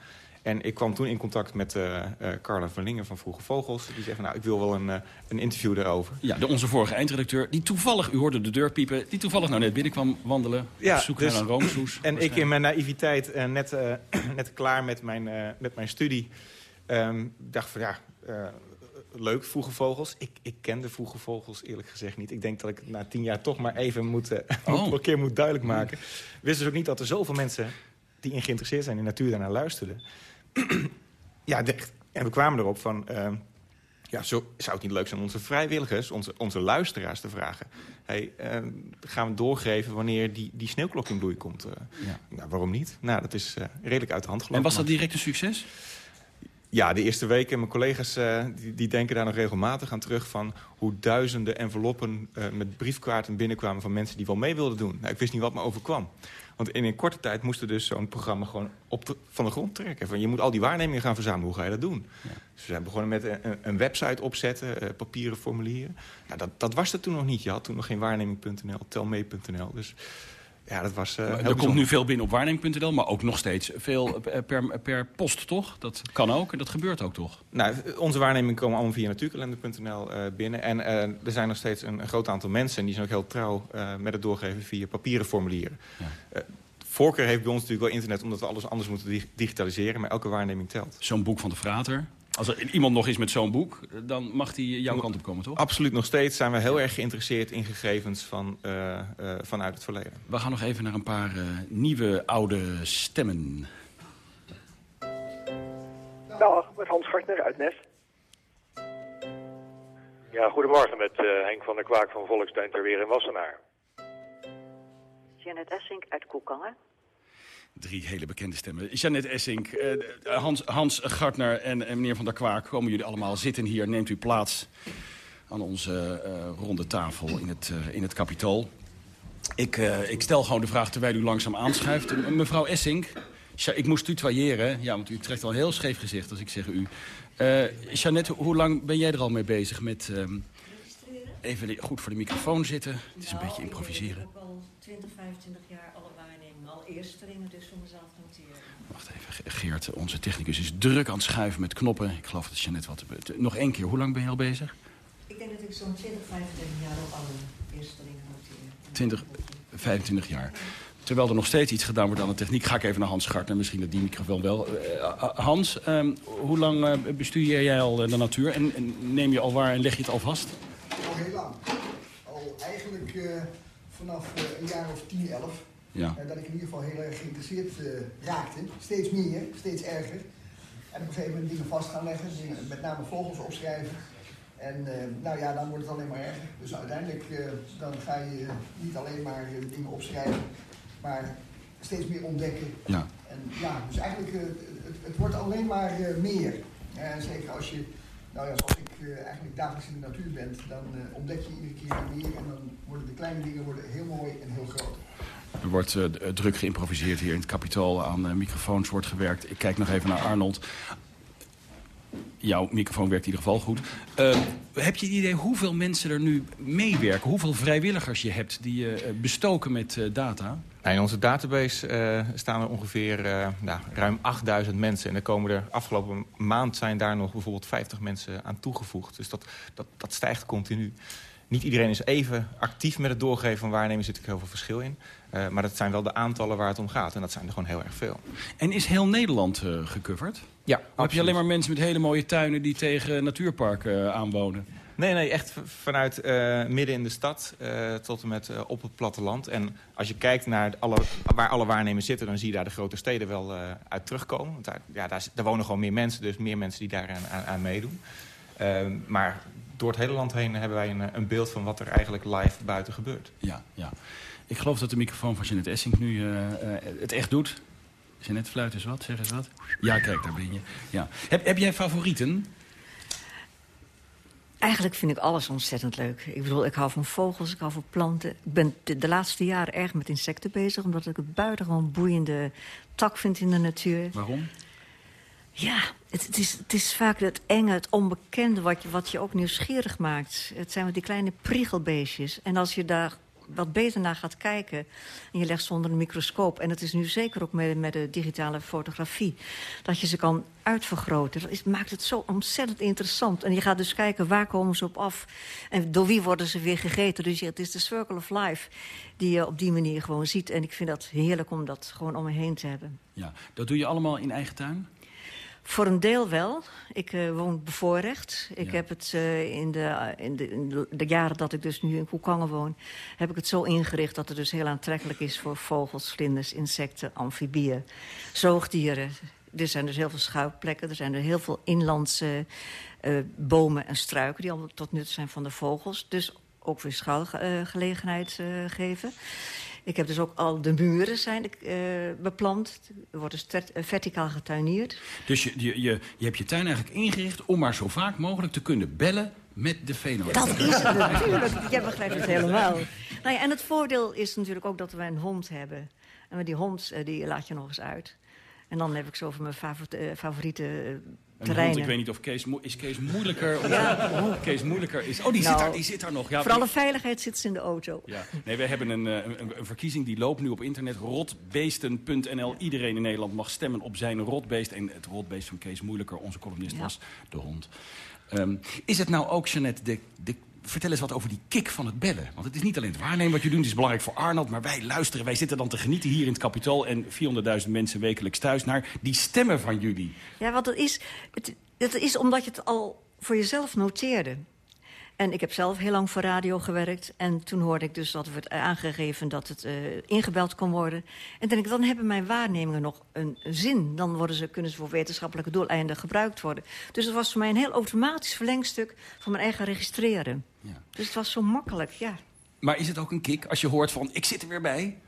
S16: En ik kwam toen in contact met uh, uh, Carla van Lingen van Vroege Vogels. Die zei van, nou, ik wil wel een, uh, een interview daarover.
S2: Ja, de, onze vorige eindredacteur, die toevallig, u hoorde de deur piepen... die toevallig nou net binnenkwam wandelen,
S16: ja,
S2: op zoek
S16: dus,
S2: naar een roomsoes.
S16: En ik in mijn naïviteit, net, net klaar met mijn, met mijn studie... Um, dacht van, ja, leuk, Vroege Vogels. Ik, ik kende Vroege Vogels eerlijk gezegd niet. Ik denk dat ik het na tien jaar toch maar even moet, oh. een keer moet duidelijk maken. Wist dus ook niet dat er zoveel mensen die in geïnteresseerd zijn in natuur daarnaar luisterden. ja, de, en we kwamen erop van... Uh, ja, zo, zou het niet leuk zijn om onze vrijwilligers, onze, onze luisteraars te vragen... Hey, uh, gaan we doorgeven wanneer die, die sneeuwklok in bloei komt? Uh, ja. nou, waarom niet? Nou, dat is redelijk uit de hand gelopen.
S2: En was dat direct een succes?
S16: Ja, de eerste weken. Mijn collega's uh, die, die, denken daar nog regelmatig aan terug... van hoe duizenden enveloppen uh, met briefkaarten binnenkwamen... van mensen die wel mee wilden doen. Nou, ik wist niet wat me overkwam. Want in een korte tijd moesten dus zo'n programma gewoon op de, van de grond trekken. Van, je moet al die waarnemingen gaan verzamelen. Hoe ga je dat doen? Ja. Dus we zijn begonnen met een, een website opzetten, uh, papieren formulieren. Nou, dat, dat was er toen nog niet. Je had toen nog geen waarneming.nl, telmee.nl. Dus ja, dat was uh,
S2: Er komt nu veel binnen op waarneming.nl, maar ook nog steeds veel per, per post, toch? Dat kan ook en dat gebeurt ook, toch?
S16: Nou, onze waarnemingen komen allemaal via natuurkalender.nl uh, binnen. En uh, er zijn nog steeds een, een, groot aantal mensen... en die zijn ook heel trouw met het doorgeven via papieren formulieren. Ja. voorkeur heeft bij ons natuurlijk wel internet... omdat we alles anders moeten digitaliseren, maar elke waarneming telt.
S2: Zo'n boek van de Frater... Als er iemand nog is met zo'n boek, dan mag hij jouw kant op komen, toch?
S16: Absoluut, nog steeds zijn we heel erg geïnteresseerd in gegevens van, uh, uh, vanuit het verleden.
S2: We gaan nog even naar een paar uh, nieuwe, oude stemmen.
S13: Dag, met Hans Gartner uit Nest.
S17: Ja, goedemorgen met Henk van der Kwaak van Volkstuin ter Weer in Wassenaar.
S18: Janet Essink uit Koekangen.
S2: Drie hele bekende stemmen. Janet Essink, uh, Hans, Hans Gartner en, en, meneer Van der Kwaak... komen jullie allemaal zitten hier. Neemt u plaats aan onze uh, ronde tafel in het, uh, in het kapitool. Ik, ik, stel gewoon de vraag terwijl u langzaam aanschuift. mevrouw Essink, ik moest tutoyeren, ja, want u trekt al heel scheef gezicht als ik zeg u. Jeannette, hoe lang ben jij er al mee bezig met... ehm, even goed voor de microfoon zitten. Het is een beetje improviseren.
S18: Ik heb al 20, 25 jaar alle waarnemingen al dus voor mezelf noteren.
S2: Wacht even, Geert, onze technicus is druk aan het schuiven met knoppen. Ik geloof dat Jeannette wat... Nog één keer, hoe lang ben je al bezig?
S18: Ik denk dat ik zo'n 20, 25 jaar op alle eerste dingen noteer.
S2: 20, 25 jaar. Terwijl er nog steeds iets gedaan wordt aan de techniek... ga ik even naar Hans Gartner, misschien dat die microfoon wel. Uh, Hans, um, hoe lang uh, bestuur jij al de natuur? En, en, neem je al waar en leg je het al vast?
S19: Al heel lang. Al eigenlijk uh, vanaf een jaar of 10, 11.
S2: Ja.
S19: dat ik in ieder geval heel erg geïnteresseerd raakte. Steeds meer, steeds erger. En op een gegeven moment dingen vast gaan leggen. Dingen, met name vogels opschrijven. En nou ja, dan wordt het alleen maar erger. Dus uiteindelijk dan ga je niet alleen maar dingen opschrijven maar steeds meer ontdekken.
S2: Ja.
S19: En ja, dus eigenlijk, het, het, wordt alleen maar meer. En zeker als je, nou ja, zoals ik eigenlijk dagelijks in de natuur bent, dan ontdek je iedere keer meer en dan worden de kleine dingen worden heel mooi en heel groot.
S2: Er wordt uh, druk geïmproviseerd hier in het kapitool. Aan uh, microfoons wordt gewerkt. Ik kijk nog even naar Arnold. Jouw microfoon werkt in ieder geval goed. Uh, heb je het idee hoeveel mensen er nu meewerken? Hoeveel vrijwilligers je hebt die je bestoken met data?
S16: In onze database staan er ongeveer nou, ruim 8000 mensen. En er komen er afgelopen maand zijn daar nog bijvoorbeeld 50 mensen aan toegevoegd. Dus dat, dat, dat stijgt continu. Niet iedereen is even actief met het doorgeven van waarnemingen. Zit ook heel veel verschil in. Uh, maar dat zijn wel de aantallen waar het om gaat. En dat zijn er gewoon heel erg veel.
S2: En is heel Nederland uh, gecoverd?
S16: Ja,
S2: heb je alleen maar mensen met hele mooie tuinen... die tegen natuurparken uh, aanwonen?
S16: Nee, nee, echt vanuit uh, midden in de stad uh, tot en met uh, op het platteland. En als je kijkt naar alle, waar alle waarnemers zitten... dan zie je daar de grote steden wel uit terugkomen. Want daar, ja, daar, daar, wonen gewoon meer mensen, dus meer mensen die daar aan, aan, aan meedoen. Ehm, maar door het hele land heen hebben wij een, een, beeld van wat er eigenlijk live buiten gebeurt.
S2: Ja, ja. Ik geloof dat de microfoon van Jeanette Essink nu het echt doet. Jeanette, fluit eens wat, zeg eens wat. Ja, kijk, daar ben je. Ja. Heb, heb jij favorieten?
S18: Eigenlijk vind ik alles ontzettend leuk. Ik bedoel, ik hou van vogels, ik hou van planten. Ik ben de, de laatste jaren erg met insecten bezig... omdat ik het buitengewoon boeiende tak vind in de natuur.
S2: Waarom?
S18: Ja, het, het, is, het is vaak het enge, het onbekende... Wat je, wat je ook nieuwsgierig maakt. Het zijn die kleine priegelbeestjes. En als je daar wat beter naar gaat kijken... en je legt ze onder een microscoop... en het is nu zeker ook met, met de digitale fotografie... dat je ze kan uitvergroten. Dat maakt het zo ontzettend interessant. En je gaat dus kijken, waar komen ze op af? En door wie worden ze weer gegeten? Dus het is de circle of life die je op die manier gewoon ziet. En ik vind dat heerlijk om dat gewoon om me heen te hebben.
S2: Ja, dat doe je allemaal in eigen tuin?
S18: Voor een deel wel. Ik uh, woon bevoorrecht. Ik ja. heb het uh, in, de, in, de, in, de, jaren dat ik dus nu in Koekangen woon... heb ik het zo ingericht dat het dus heel aantrekkelijk is... voor vogels, vlinders, insecten, amfibieën, zoogdieren. Er zijn dus heel veel schuilplekken. Er zijn er heel veel inlandse uh, bomen en struiken... die al tot nut zijn van de vogels. Dus ook weer schuilgelegenheid geven. Ik heb dus ook al de muren zijn uh, beplant. Er wordt dus verticaal getuineerd.
S2: Dus je, je, je, je hebt je tuin eigenlijk ingericht om maar zo vaak mogelijk te kunnen bellen met de venolo.
S18: Dat is het natuurlijk. Jij begrijpt het helemaal. Nou ja, en het voordeel is natuurlijk ook dat we een hond hebben. En met die hond die laat je nog eens uit. En dan heb ik zo van mijn favoriete.
S2: Hond, ik weet niet of Kees... Is Kees moeilijker? Of ja. Kees moeilijker is... Oh, die, nou, zit, daar, die zit daar nog. Ja,
S18: voor alle veiligheid zit ze in de auto.
S2: Ja. Nee, we hebben een, een, een, verkiezing die loopt nu op internet. Rotbeesten.nl. Iedereen in Nederland mag stemmen op zijn rotbeest. En het rotbeest van Kees Moeilijker, onze columnist, ja. was de hond. Um, is het nou ook, Jeannette, de, de vertel eens wat over die kick van het bellen. Want het is niet alleen het waarnemen wat je doet, het is belangrijk voor Arnold... maar wij luisteren, wij zitten dan te genieten hier in het Capitool... en 400.000 mensen wekelijks thuis naar die stemmen van jullie.
S18: Ja, want het is, het, is omdat je het al voor jezelf noteerde. En ik heb zelf heel lang voor radio gewerkt. En toen hoorde ik dus dat werd aangegeven dat het uh, ingebeld kon worden. En denk ik, dan hebben mijn waarnemingen nog een zin. Dan worden ze, kunnen ze voor wetenschappelijke doeleinden gebruikt worden. Dus het was voor mij een heel automatisch verlengstuk van mijn eigen registreren. Ja. Dus het was zo makkelijk, ja.
S2: Maar is het ook een kick als je hoort van, ik zit er weer bij?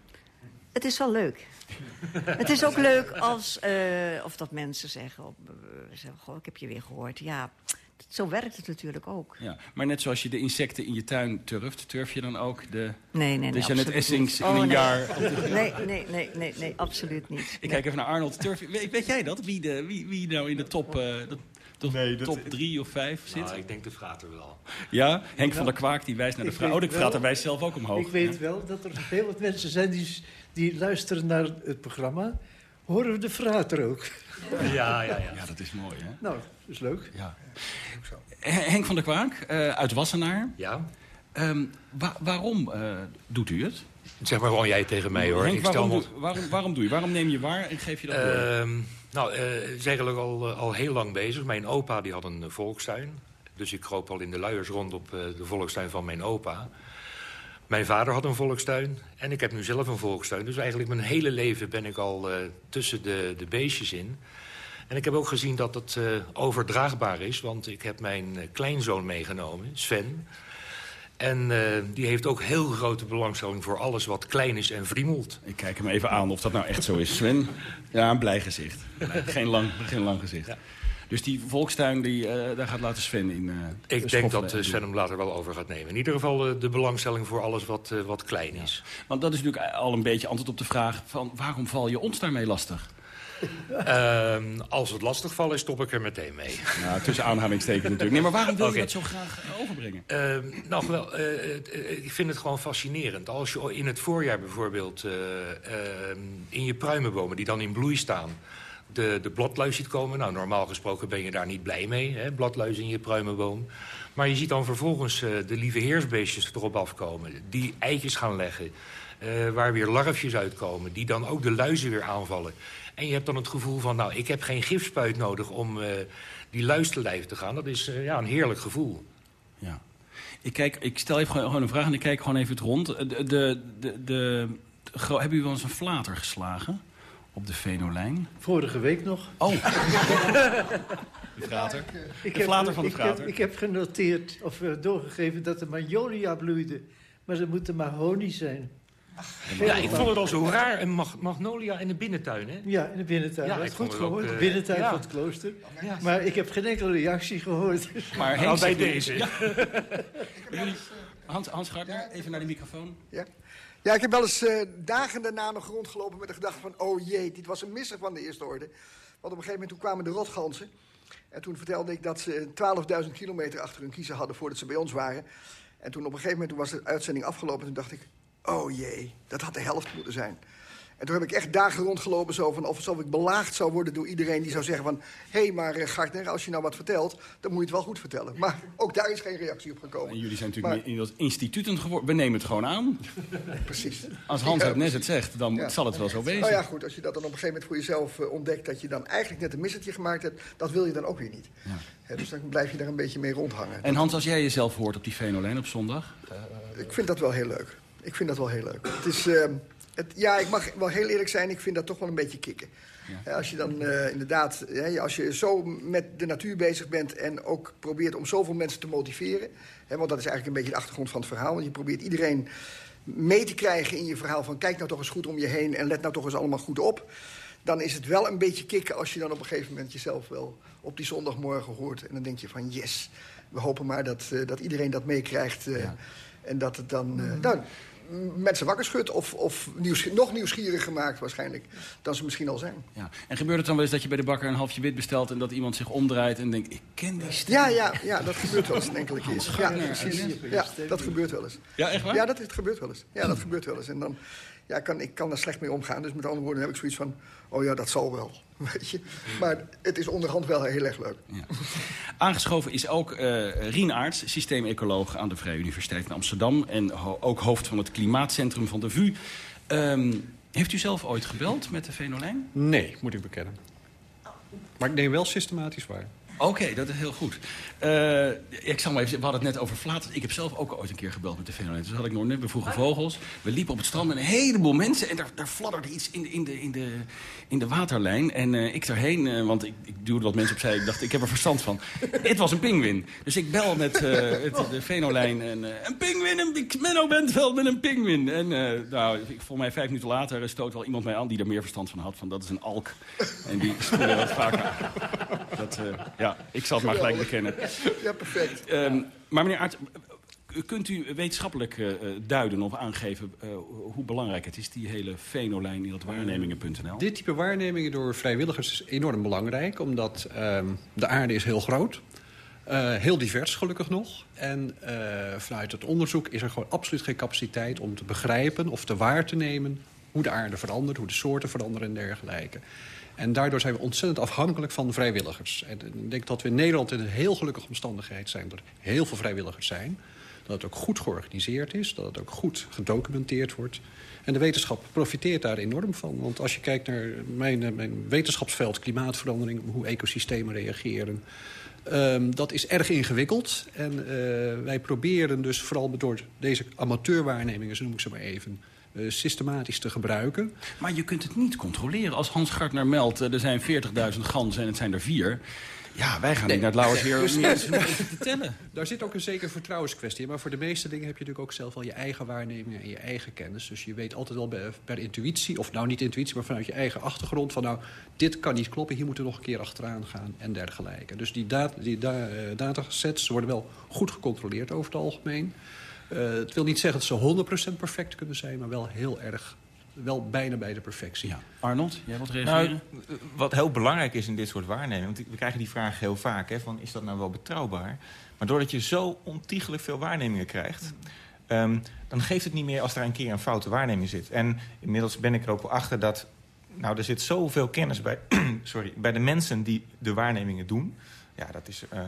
S18: Het is wel leuk. het is ook leuk als, uh, of dat mensen zeggen, of, uh, zeggen, goh, ik heb je weer gehoord. Ja, zo werkt het natuurlijk ook.
S2: Ja, maar net zoals je de insecten in je tuin turft, turf je dan ook de...
S18: Nee, nee, nee.
S2: Dus Janet Essings in oh, een
S18: nee.
S2: jaar...
S18: Nee, nee, nee, nee, nee, absoluut niet.
S2: Ik nee. kijk even naar Arnold. Turf, weet, weet, jij dat? Wie, de, wie, wie nou in de top, uh, de, top, nee, top drie of vijf zit?
S20: Nou, ik denk de Frater wel.
S2: Ja? Henk van der Kwaak die wijst naar de Frater. Oh, de Frater wijst zelf ook omhoog.
S14: Ik weet ja. wel dat er heel wat mensen zijn die, die luisteren naar het programma. Horen we de Frater ook?
S20: Ja, ja, ja.
S2: Ja, dat is mooi, hè?
S14: Nou, dat is leuk.
S2: Ja. Henk van der Kwaak, uh, uit Wassenaar.
S20: Ja.
S2: Um, wa waarom uh, doet u het?
S20: Zeg maar gewoon jij tegen mij, hoor.
S2: Henk,
S20: ik
S2: waarom,
S20: stel
S2: doe, waarom, waarom doe je? Waarom neem je waar en geef je dat door?
S20: Nou, uh, is eigenlijk al, al heel lang bezig. Mijn opa die had een volkstuin. Dus ik kroop al in de luiers rond op de volkstuin van mijn opa. Mijn vader had een volkstuin en ik heb nu zelf een volkstuin. Dus eigenlijk mijn hele leven ben ik al tussen de, de beestjes in... En ik heb ook gezien dat het overdraagbaar is. Want ik heb mijn kleinzoon meegenomen, Sven. En uh, die heeft ook heel grote belangstelling voor alles wat klein is en friemelt.
S2: Ik kijk hem even aan of dat nou echt zo is. Sven, ja, een blij gezicht. geen, lang, geen lang gezicht. Ja. Dus die volkstuin, die, daar gaat later Sven in
S20: Ik denk dat Sven hem later wel over gaat nemen. In ieder geval de belangstelling voor alles wat, wat klein is.
S2: Want dat is natuurlijk al een beetje antwoord op de vraag... van waarom val je ons daarmee lastig?
S20: Uh, als het lastig valt, stop ik er meteen mee.
S2: Nou, tussen aanhalingstekens natuurlijk. Nee, maar waarom wil okay. je dat zo graag overbrengen?
S20: Uh, nou, wel, uh, ik vind het gewoon fascinerend. Als je in het voorjaar bijvoorbeeld in je pruimenbomen... die dan in bloei staan de, de bladluis ziet komen. Nou, normaal gesproken ben je daar niet blij mee, hè, bladluis in je pruimenboom. Maar je ziet dan vervolgens de lieve heersbeestjes erop afkomen. Die eitjes gaan leggen, waar weer larfjes uitkomen. Die dan ook de luizen weer aanvallen. En je hebt dan het gevoel van, nou, ik heb geen gifspuit nodig om uh, die luis te gaan. Dat is ja, een heerlijk gevoel.
S2: Ja. Ik, kijk, ik stel even gewoon een vraag en ik kijk gewoon even het rond. De, de, de, de, de hebben jullie wel eens een flater geslagen? op de Venolijn?
S14: Vorige week nog.
S2: Oh. de frater.
S14: Ik
S2: de flater van de
S14: ik
S2: frater.
S14: Heb, ik heb genoteerd, of doorgegeven, dat de magnolia bloeide. Maar ze moeten mahonie zijn.
S20: Ja, ik vond het al zo raar, een mag magnolia in de binnentuin, hè?
S14: Ja, in de binnentuin.
S20: Ja,
S14: dat
S20: ik
S14: goed
S20: ook,
S14: gehoord, de
S20: uh,
S14: binnentuin
S20: ja.
S14: van het klooster.
S20: Ja.
S14: Maar ik heb geen enkele reactie gehoord.
S2: Maar
S20: Nou, bij deze.
S2: Ja. Hans, Hans Gardner, even naar de microfoon.
S19: Ja. Ja, ik heb wel eens eh, dagen daarna nog rondgelopen met de gedachte van... oh jee, dit was een misser van de eerste orde. Want op een gegeven moment toen kwamen de rotganzen. En toen vertelde ik dat ze 12.000 kilometer achter hun kiezen hadden... voordat ze bij ons waren. En toen op een gegeven moment toen was de uitzending afgelopen... toen dacht ik, oh jee, dat had de helft moeten zijn. En toen heb ik echt dagen rondgelopen zo van of alsof ik belaagd zou worden door iedereen die zou zeggen van... hé, hey, maar eh, Gartner, als je nou wat vertelt, dan moet je het wel goed vertellen. Maar ook daar is geen reactie op gekomen.
S2: En jullie zijn natuurlijk
S19: Maar-
S2: in dat instituten geworden. We nemen het gewoon aan.
S19: Precies.
S2: Als Hans
S19: Ja,
S2: uit Nes het zegt, dan
S19: Ja.
S2: zal het wel zo wezen.
S19: Nou ja, goed, als je dat dan op een gegeven moment voor jezelf eh, ontdekt... dat je dan eigenlijk net een missertje gemaakt hebt, dat wil je dan ook weer niet. Hè, dus dan blijf je daar een beetje mee rondhangen.
S2: En Hans, als jij jezelf hoort op die Venolijn op zondag...
S19: Ik vind dat wel heel leuk. Ik vind dat wel heel leuk. Het is, ehm, het, ja, ik mag wel heel eerlijk zijn, ik vind dat toch wel een beetje kicken. Hè, Als je dan eh, inderdaad, hè, als je zo met de natuur bezig bent... en ook probeert om zoveel mensen te motiveren... Hè, want dat is eigenlijk een beetje de achtergrond van het verhaal... want je probeert iedereen mee te krijgen in je verhaal van... kijk nou toch eens goed om je heen en let nou toch eens allemaal goed op... dan is het wel een beetje kicken als je dan op een gegeven moment jezelf wel op die zondagmorgen hoort. En dan denk je van yes, we hopen maar dat, eh, dat iedereen dat meekrijgt... eh, en dat het dan eh, nou, mensen wakker schudt of, of nieuws, nog nieuwsgieriger maakt waarschijnlijk... dan ze misschien al zijn.
S2: Ja. En gebeurt het dan wel eens dat je bij de bakker een halfje wit bestelt... en dat iemand zich omdraait en denkt, ik ken die stem.
S19: Ja, ja, ja, dat gebeurt wel eens een enkele keer. Ja, precies. Ja, dat gebeurt wel eens.
S2: Ja, echt waar?
S19: Ja, dat het gebeurt wel eens. Ja, dat gebeurt wel eens. En dan, ja, ik kan, ik kan daar slecht mee omgaan. Dus met andere woorden heb ik zoiets van... oh ja, dat zal wel, weet je. Maar het is onderhand wel heel erg leuk.
S2: Aangeschoven is ook eh Rien systeemecoloog aan de Vrije Universiteit in Amsterdam... en ook hoofd van het Klimaatcentrum van de VU. Ehm, heeft u zelf ooit gebeld met de Venolijn?
S21: Nee, moet ik bekennen. Maar ik neem wel systematisch waar.
S2: Oké, dat is heel goed. Eh, ik zal maar even, we hadden het net over flaters. Ik heb zelf ook ooit een keer gebeld met de Venolijn. Dus had ik nog net bij Vroege Vogels. We liepen op het strand met een heleboel mensen. En daar, daar fladderde iets in de, in de, in de, in de waterlijn. En eh, ik daarheen, eh, want ik, ik duwde wat mensen opzij. Ik dacht, ik heb er verstand van. Het was een pinguïn. Dus ik bel met het, de Venolijn. En, een pinguïn, een Menno Bentveld met een pinguïn. En nou, ik, volgens mij vijf minuten later stoot wel iemand mij aan die er meer verstand van had. Van dat is een alk. En die spoelen wat vaker. Dat, ja, ik zal het maar gelijk bekennen.
S19: Ja, perfect.
S2: Ehm, maar meneer Aert, kunt u wetenschappelijk eh, eh, duiden of aangeven eh, hoe belangrijk het is, die hele Venolijn in dat waarnemingen.nl?
S21: Dit type waarnemingen door vrijwilligers is enorm belangrijk... omdat ehm, de aarde is heel groot. Eh, heel divers, gelukkig nog. En eh, vanuit het onderzoek is er gewoon absoluut geen capaciteit... om te begrijpen of te waar te nemen hoe de aarde verandert... hoe de soorten veranderen en dergelijke. En daardoor zijn we ontzettend afhankelijk van vrijwilligers. En ik denk dat we in Nederland in een heel gelukkige omstandigheid zijn... dat er heel veel vrijwilligers zijn. Dat het ook goed georganiseerd is. Dat het ook goed gedocumenteerd wordt. En de wetenschap profiteert daar enorm van. Want als je kijkt naar mijn, eh, mijn wetenschapsveld... klimaatverandering, hoe ecosystemen reageren... Ehm, dat is erg ingewikkeld. En eh, wij proberen dus vooral door deze amateurwaarnemingen... zo noem ik ze maar even, eh, systematisch te gebruiken.
S2: Maar je kunt het niet controleren. Als Hans Gartner meldt, eh, er zijn 40.000 ganzen en het zijn er vier... Ja, wij gaan niet naar het Lauwersweer
S21: Dus-
S2: om niet eens even te tellen.
S21: Daar zit ook een zekere vertrouwenskwestie in. Maar voor de meeste dingen heb je natuurlijk ook zelf wel je eigen waarnemingen en je eigen kennis. Dus je weet altijd wel per intuïtie, of nou niet intuïtie, maar vanuit je eigen achtergrond... van nou, dit kan niet kloppen, hier moeten we nog een keer achteraan gaan en dergelijke. Dus die, dat, die da, eh, datasets worden wel goed gecontroleerd over het algemeen. Eh, het wil niet zeggen dat ze 100% perfect kunnen zijn, maar wel heel erg, wel bijna bij de perfectie.
S2: Arnold, jij wilt reageren?
S16: Nou, wat heel belangrijk is in dit soort waarnemingen... want we krijgen die vraag heel vaak, hè, van is dat nou wel betrouwbaar? Maar doordat je zo ontiegelijk veel waarnemingen krijgt... ehm, dan geeft het niet meer als er een keer een foute waarneming zit. En inmiddels ben ik er ook wel achter dat Nou, er zit zoveel kennis bij, sorry, bij de mensen die de waarnemingen doen. Ja, dat is, uh,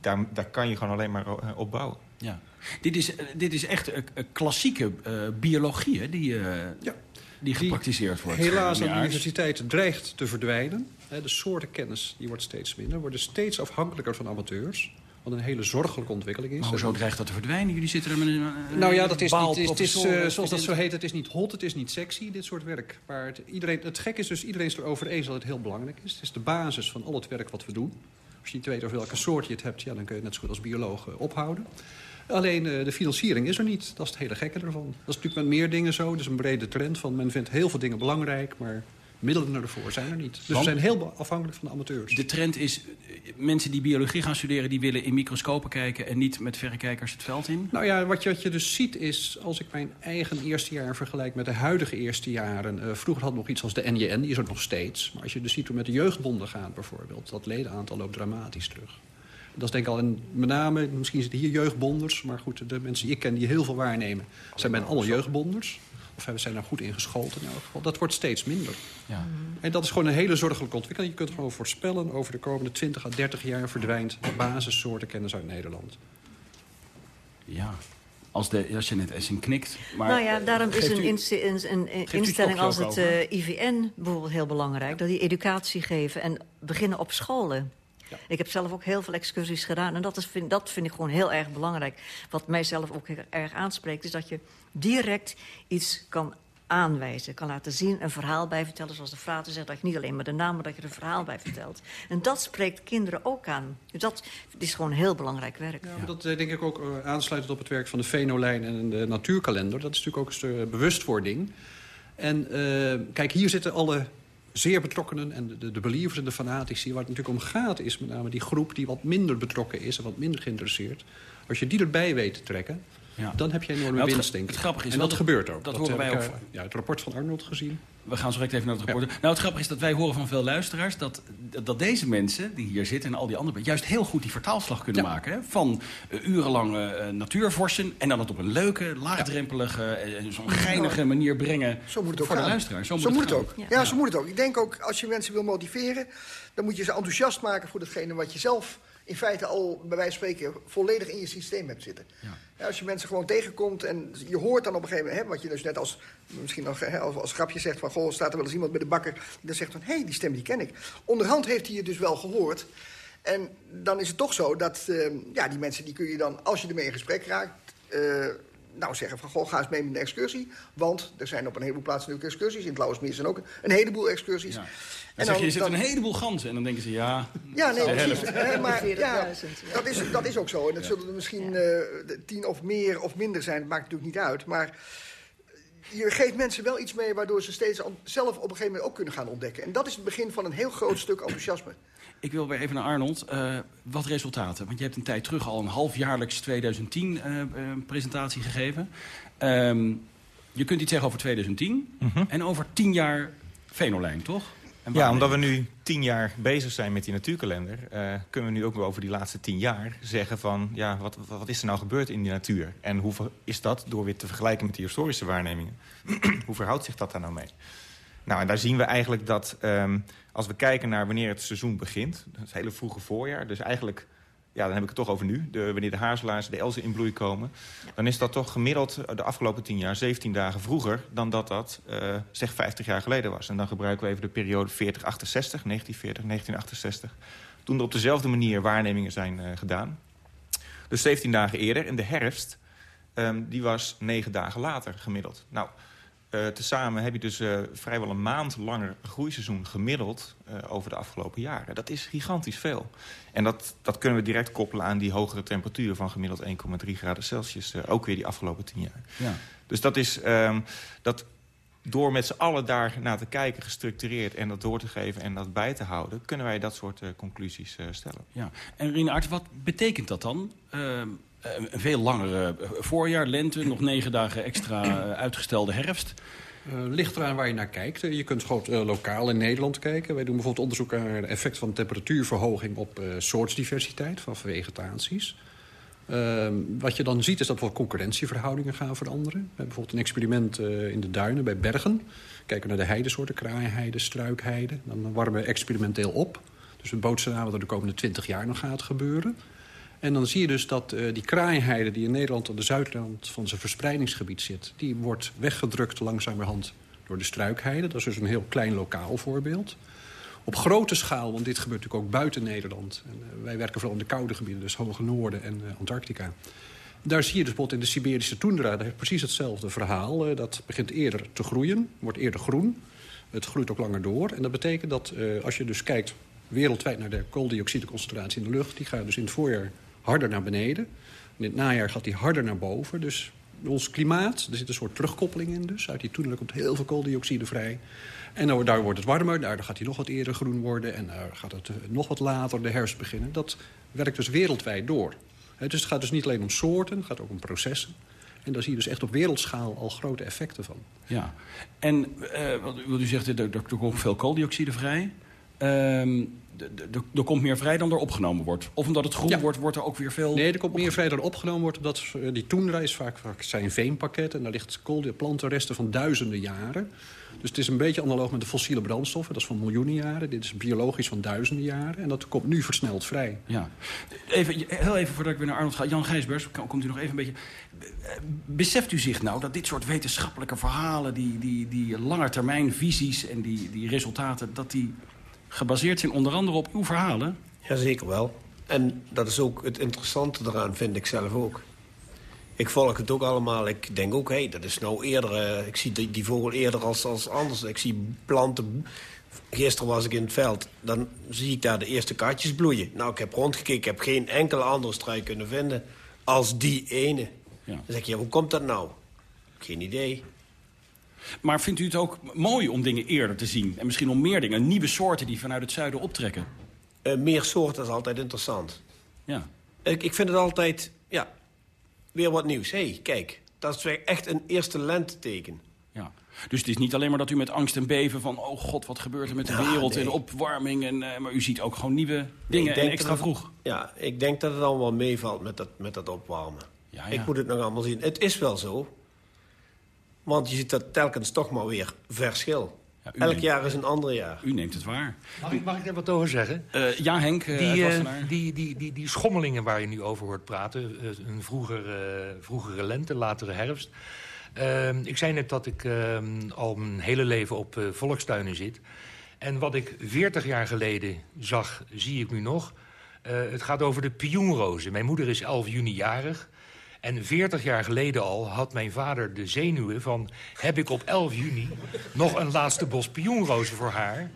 S16: daar, daar kan je gewoon alleen maar op bouwen.
S2: Ja. Dit, is, dit is echt klassieke biologie hè, die, ja. die gepraktiseerd wordt.
S21: Helaas aan de universiteit dreigt te verdwijnen. De soorten kennis die wordt steeds minder. worden steeds afhankelijker van amateurs. Wat een hele zorgelijke ontwikkeling is.
S2: Maar hoezo dreigt dat te verdwijnen? Jullie zitten er met een
S21: Nou ja, dat is niet, het is, uh, zoals dat zo heet, het is niet hot, het is niet sexy, dit soort werk. Maar het, iedereen, het gek is dus, iedereen is erover eens dat het heel belangrijk is. Het is de basis van al het werk wat we doen. Als je niet weet over welke soort je het hebt, ja, dan kun je het net zo goed als bioloog uh, ophouden. Alleen uh, de financiering is er niet. Dat is het hele gekke ervan. Dat is natuurlijk met meer dingen zo. Dat is een brede trend van men vindt heel veel dingen belangrijk... maar middelen ervoor zijn er niet. Dus we zijn heel afhankelijk van de amateurs.
S2: De trend is, eh, mensen die biologie gaan studeren... die willen in microscopen kijken en niet met verrekijkers het veld in?
S21: Nou ja, wat je, wat je dus ziet is, als ik mijn eigen eerste jaar vergelijk... met de huidige eerste jaren... Uh, vroeger had nog iets als de NJN, die is er nog steeds. Maar als je dus ziet hoe met de jeugdbonden gaat bijvoorbeeld... dat ledenaantal loopt dramatisch terug. Dat is denk ik al in, met name, misschien zitten hier jeugdbonders... maar goed, de mensen die ik ken die heel veel waarnemen... zijn bijna allemaal jeugdbonders. Of zijn daar goed in geschoold in elk geval. Dat wordt steeds minder. Ja. En dat is gewoon een hele zorgelijke ontwikkeling. Je kunt gewoon voorspellen, over de komende 20 à 30 jaar verdwijnt de basissoortenkennis uit Nederland.
S2: Ja, als, de, als je net Essen knikt. Maar,
S18: nou ja, daarom is een, een, een instelling als het uh, eh, IVN bijvoorbeeld heel belangrijk. Dat die educatie geven en beginnen op scholen. Ja. Ik heb zelf ook heel veel excursies gedaan. En dat, is, vind, dat vind ik gewoon heel erg belangrijk. Wat mijzelf ook heel erg aanspreekt, is dat je direct iets kan aanwijzen, kan laten zien, een verhaal bij vertellen. Zoals de frater zegt, dat je niet alleen maar de naam, maar dat je er een verhaal bij vertelt. En dat spreekt kinderen ook aan. Dus dat is gewoon heel belangrijk werk.
S21: Ja, dat eh, denk ik ook uh, aansluitend op het werk van de Venolijn en de natuurkalender. Dat is natuurlijk ook een stuk bewustwording. En uh, kijk, hier zitten alle zeer betrokkenen en de, de believers en de fanatici... waar het natuurlijk om gaat is met name die groep die wat minder betrokken is... en wat minder geïnteresseerd. Als je die erbij weet te trekken... Ja. Dan heb je enorme nou, winst, denk ik.
S2: Het grappige is
S21: en dat, gebeurt ook.
S2: Dat, horen wij ook.
S21: ja, het rapport van Arnold gezien.
S2: We gaan zo direct even naar het rapport. Nou, het grappige is dat wij horen van veel luisteraars... dat, dat deze mensen die hier zitten en al die anderen... juist heel goed die vertaalslag kunnen maken. Hè? Van uh, urenlange uh, natuurvorsen... en dan het op een leuke, laagdrempelige, uh, zo'n geinige manier brengen...
S19: Zo moet het ook
S2: voor
S19: gaan.
S2: de luisteraars.
S19: Zo, zo moet, het, ook. Ja. ja, zo moet het ook. Ik denk ook, als je mensen wil motiveren... dan moet je ze enthousiast maken voor datgene wat je zelf in feite al, bij wijze van spreken, volledig in je systeem hebt zitten. Ja. Als je mensen gewoon tegenkomt en je hoort dan op een gegeven moment... Hè, wat je dus net als, misschien nog hè, als, grapje zegt van... goh, staat er wel eens iemand bij de bakker die dan zegt van... hé, hey, die stem die ken ik. Onderhand heeft hij je dus wel gehoord. En dan is het toch zo dat uh, ja, die mensen die kun je dan, als je ermee in gesprek raakt... Uh, nou zeggen van, goh, ga eens mee met een excursie. Want er zijn op een heleboel plaatsen natuurlijk excursies. In het Lauwersmeer zijn ook een heleboel excursies. Ja.
S2: En dan, zeg je, zitten een heleboel ganzen. En dan denken ze, ja...
S19: Ja, nee, precies. maar ja, dat, is, dat is ook zo. En dat zullen er misschien uh, tien of meer of minder zijn. Dat maakt natuurlijk niet uit. Maar je geeft mensen wel iets mee... waardoor ze steeds zelf op een gegeven moment ook kunnen gaan ontdekken. En dat is het begin van een heel groot stuk enthousiasme.
S2: Ik wil weer even naar Arnold. Uh, wat resultaten? Want je hebt een tijd terug al een halfjaarlijks 2010 uh, uh, presentatie gegeven. Um, je kunt iets zeggen over 2010 mm -hmm. en over tien jaar Venolijn, toch?
S16: Ja, omdat we nu tien jaar bezig zijn met die natuurkalender... Uh, kunnen we nu ook over die laatste tien jaar zeggen van... ja, wat, wat is er nou gebeurd in die natuur? En hoe is dat, door weer te vergelijken met die historische waarnemingen... hoe verhoudt zich dat daar nou mee? Nou, en daar zien we eigenlijk dat um, als we kijken naar wanneer het seizoen begint... het hele vroege voorjaar, dus eigenlijk ja, dan heb ik het toch over nu. De, wanneer de haarzelaars, de elzen in bloei komen. Ja. Dan is dat toch gemiddeld de afgelopen 10 jaar 17 dagen vroeger... dan dat dat uh, zeg 50 jaar geleden was. En dan gebruiken we even de periode 40-68, 1940, 1968. Toen er op dezelfde manier waarnemingen zijn uh, gedaan. Dus 17 dagen eerder. En de herfst, um, die was 9 dagen later gemiddeld. Nou... Uh, tezamen heb je dus uh, vrijwel een maand langer groeiseizoen gemiddeld uh, over de afgelopen jaren. Dat is gigantisch veel. En dat, dat kunnen we direct koppelen aan die hogere temperatuur van gemiddeld 1,3 graden Celsius. ook weer die afgelopen tien jaar. Ja. Dus dat is um, dat door met z'n allen daar naar te kijken, gestructureerd en dat door te geven en dat bij te houden, kunnen wij dat soort conclusies stellen.
S2: Ja. En Rine wat betekent dat dan? Ehm, een veel langere voorjaar, lente, nog negen dagen extra uitgestelde herfst.
S21: Uh, ligt eraan waar je naar kijkt. Je kunt gewoon lokaal in Nederland kijken. Wij doen bijvoorbeeld onderzoek naar het effect van temperatuurverhoging op uh, soortsdiversiteit van vegetaties. Ehm, wat je dan ziet is dat bijvoorbeeld concurrentieverhoudingen gaan veranderen. We hebben bijvoorbeeld een experiment in de duinen bij Bergen. Kijken we naar de heidesoorten, kraaiheide, struikheide. Dan warmen we experimenteel op. Dus we bootsen aan wat er de komende 20 jaar nog gaat gebeuren. En dan zie je dus dat uh, die kraaiheide die in Nederland aan de zuidrand van zijn verspreidingsgebied zit... die wordt weggedrukt langzamerhand door de struikheide. Dat is dus een heel klein lokaal voorbeeld. Op grote schaal, want dit gebeurt natuurlijk ook buiten Nederland. En, uh, wij werken vooral in de koude gebieden, dus Hoge Noorden en uh, Antarctica. Daar zie je dus bijvoorbeeld in de Siberische toendra... daar heeft precies hetzelfde verhaal. Dat begint eerder te groeien, wordt eerder groen. Het groeit ook langer door. En dat betekent dat als je dus kijkt wereldwijd naar de kooldioxideconcentratie in de lucht... die gaat dus in het voorjaar harder naar beneden. In het najaar gaat die harder naar boven. Dus ons klimaat, er zit een soort terugkoppeling in dus. Uit die toenra komt heel veel kooldioxide vrij. En dan, daar wordt het warmer, daar gaat hij nog wat eerder groen worden... en daar gaat het nog wat later de herfst beginnen. Dat werkt dus wereldwijd door. Dus het gaat dus niet alleen om soorten, het gaat ook om processen. En daar zie je dus echt op wereldschaal al grote effecten van.
S2: Ja, en uh, wat u zegt, er, er komt veel kooldioxide vrij. Uh, er komt meer vrij dan er opgenomen wordt. Of omdat het groen ja. wordt, wordt er ook weer veel...
S21: Nee, er komt meer vrij dan er opgenomen wordt. Omdat die toendra is vaak, vaak zijn veenpakketten. En daar ligt kool, plantenresten van duizenden jaren. Dus het is een beetje analoog met de fossiele brandstoffen. Dat is van miljoenen jaren. Dit is biologisch van duizenden jaren. En dat komt nu versneld vrij.
S2: Ja. Even, heel even voordat ik weer naar Arnold ga. Jan Gijsbers, komt u nog even een beetje... Beseft u zich nou dat dit soort wetenschappelijke verhalen... die, die, die langetermijn visies en die, die resultaten... dat die gebaseerd zijn onder andere op uw verhalen?
S15: Jazeker wel. En dat is ook het interessante eraan, vind ik zelf ook. Ik volg het ook allemaal. Ik denk ook, hé, hey, dat is nou eerder... Uh, ik zie die, die, vogel eerder als, als anders. Ik zie planten... Gisteren was ik in het veld. Dan zie ik daar de eerste katjes bloeien. Nou, ik heb rondgekeken. Ik heb geen enkele andere struik kunnen vinden als die ene. Ja. Dan zeg ja, hoe komt dat nou? Geen idee.
S2: Maar vindt u het ook mooi om dingen eerder te zien? En misschien om meer dingen, nieuwe soorten die vanuit het zuiden optrekken?
S15: Uh, meer soorten is altijd interessant.
S2: Ja.
S15: Ik, ik vind het altijd, ja, weer wat nieuws. Hé, hey, kijk, dat is echt een eerste lenteteken.
S2: Ja. Dus het is niet alleen maar dat u met angst en beven van... oh god, wat gebeurt er met de ja, wereld nee. en opwarming... En, uh, maar u ziet ook gewoon nieuwe dingen en extra
S15: het,
S2: vroeg.
S15: Ja, ik denk dat het allemaal meevalt met dat, met dat opwarmen. Ja, ja. Ik moet het nog allemaal zien. Het is wel zo. Want je ziet dat telkens toch maar weer verschil. Ja, Elk neemt, jaar is een ander jaar.
S2: U neemt het waar.
S20: Mag ik, mag ik er wat over zeggen?
S2: Uh, ja, Henk. Uh,
S20: die, uh, die, die, die, die schommelingen waar je nu over hoort praten... een vroeger, vroegere lente, latere herfst... Ehm, ik zei net dat ik ehm, al mijn hele leven op volkstuinen zit. En wat ik 40 jaar geleden zag, zie ik nu nog. het gaat over de pioenrozen. Mijn moeder is 11 juni jarig. En 40 jaar geleden al had mijn vader de zenuwen van... heb ik op 11 juni nog een laatste bos pioenrozen voor haar...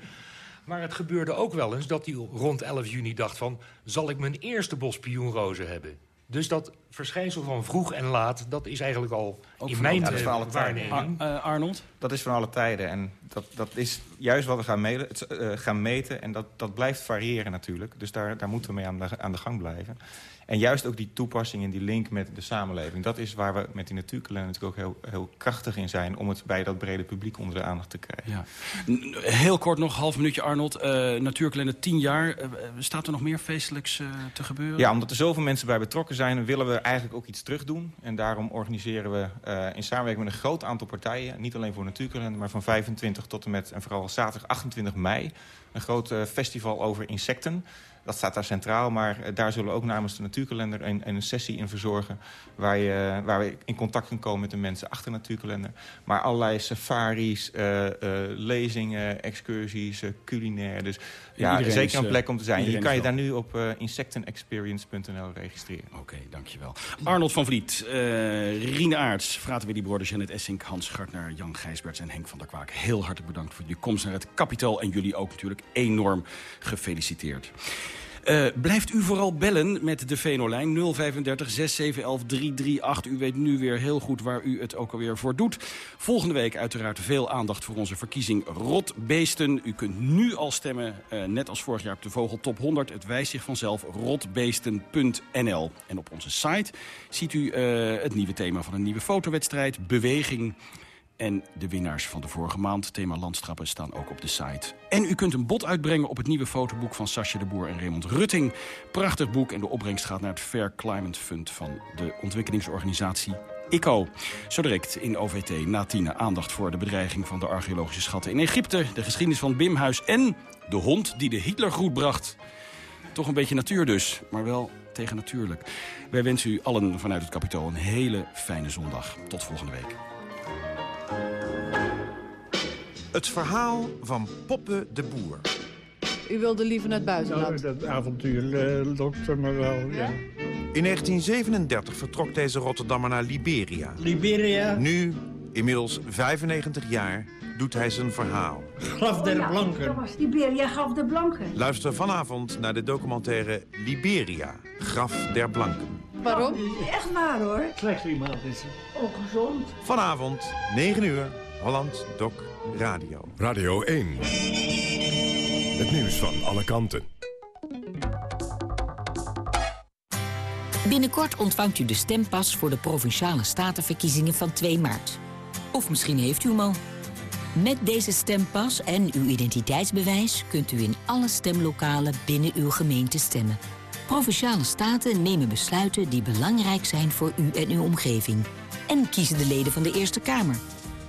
S20: Maar het gebeurde ook wel eens dat hij rond 11 juni dacht van... zal ik mijn eerste bos pioenrozen hebben? Dus dat verschijnsel van vroeg en laat, dat is eigenlijk al ook in mijn
S16: ja, alle
S2: waarneming. Ar uh, Arnold?
S16: Dat is van alle tijden. En dat, dat is juist wat we gaan, meten, uh, gaan meten. En dat, dat blijft variëren natuurlijk. Dus daar, daar moeten we mee aan de, aan de gang blijven. En juist ook die toepassing en die link met de samenleving... dat is waar we met die natuurkalender natuurlijk ook heel, heel krachtig in zijn... om het bij dat brede publiek onder de aandacht te krijgen.
S2: Ja. Heel kort nog, half minuutje Arnold. Uh, natuurkalender 10 jaar. Uh, staat er nog meer feestelijks uh, te gebeuren?
S16: Ja, omdat er zoveel mensen bij betrokken zijn... willen we eigenlijk ook iets terug doen. En daarom organiseren we in samenwerking met een groot aantal partijen... niet alleen voor natuurkalender, maar van 25 tot en met... en vooral zaterdag 28 mei... een groot festival over insecten... Dat staat daar centraal, maar eh, daar zullen we ook namens de natuurkalender een, een sessie in verzorgen... Waar, je, waar we in contact kunnen komen met de mensen achter de natuurkalender. Maar allerlei safaris, uh, uh, lezingen, excursies, culinair. Dus ja, zeker is, een plek om te zijn. Je kan je daar nu op insectenexperience.nl registreren.
S2: Oké, okay, dankjewel. Arnold van Vliet, Rien Aarts, Frater Willy Broder, Janet Essink, Hans Gartner, Jan Gijsberts en Henk van der Kwaak. Heel hartelijk bedankt voor jullie komst naar het kapitaal. En jullie ook natuurlijk enorm gefeliciteerd. Uh, blijft u vooral bellen met de Venolijn 035 6711 338. U weet nu weer heel goed waar u het ook alweer voor doet. Volgende week uiteraard veel aandacht voor onze verkiezing Rotbeesten. U kunt nu al stemmen, uh, net als vorig jaar op de Vogel Top 100. Het wijst zich vanzelf rotbeesten.nl. En op onze site ziet u uh, het nieuwe thema van een nieuwe fotowedstrijd. Beweging En de winnaars van de vorige maand, thema landstrappen, staan ook op de site. En u kunt een bod uitbrengen op het nieuwe fotoboek van Sascha de Boer en Raymond Rutting. Prachtig boek en de opbrengst gaat naar het Fair Climate Fund van de ontwikkelingsorganisatie ICO. Zo direct in OVT na aandacht voor de bedreiging van de archeologische schatten in Egypte... de geschiedenis van Bimhuis en de hond die de Hitlergroet bracht. Toch een beetje natuur dus, maar wel tegen natuurlijk. Wij wensen u allen vanuit het kapitool een hele fijne zondag. Tot volgende week.
S22: Het verhaal van Poppe de Boer.
S23: U wilde liever naar het buitenland?
S6: Nou, dat avontuur uh, lokte me wel, ja.
S22: In 1937 vertrok deze Rotterdammer naar Liberia.
S24: Liberia?
S22: Nu, inmiddels 95 jaar, doet hij zijn verhaal.
S24: Graf der
S25: Oh
S24: Blanken.
S25: Dat was Liberia, Graf der Blanken.
S22: Luister vanavond naar de documentaire Liberia, Graf der Blanken.
S23: Waarom?
S25: Echt waar hoor.
S24: Slecht klimaat is het.
S25: Ongezond.
S22: Vanavond, 9 uur, Holland Doc Radio.
S26: Radio 1. Het nieuws van alle kanten.
S27: Binnenkort ontvangt u de stempas voor de Provinciale Statenverkiezingen van 2 maart. Of misschien heeft u hem al. Met deze stempas en uw identiteitsbewijs kunt u in alle stemlokalen binnen uw gemeente stemmen. Provinciale staten nemen besluiten die belangrijk zijn voor u en uw omgeving. En kiezen de leden van de Eerste Kamer.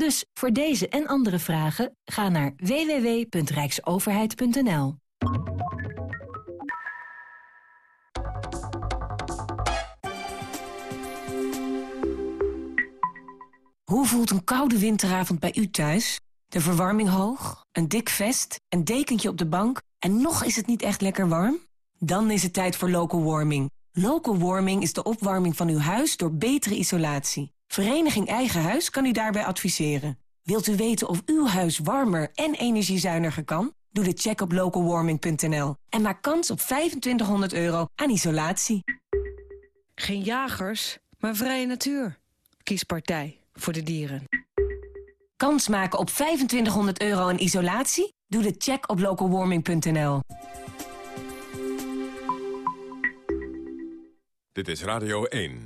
S28: Dus voor deze en andere vragen ga naar www.rijksoverheid.nl.
S29: Hoe voelt een koude winteravond bij u thuis? De verwarming hoog, een dik vest, een dekentje op de bank... en nog is het niet echt lekker warm? Dan is het tijd voor local warming. Local warming is de opwarming van uw huis door betere isolatie. Vereniging Eigen Huis kan u daarbij adviseren. Wilt u weten of uw huis warmer en energiezuiniger kan? Doe de check op localwarming.nl en maak kans op 2500 euro aan isolatie.
S30: Geen jagers, maar vrije natuur. Kies partij voor de dieren.
S29: Kans maken op 2500 euro aan isolatie? Doe de check op localwarming.nl.
S26: Dit is Radio 1.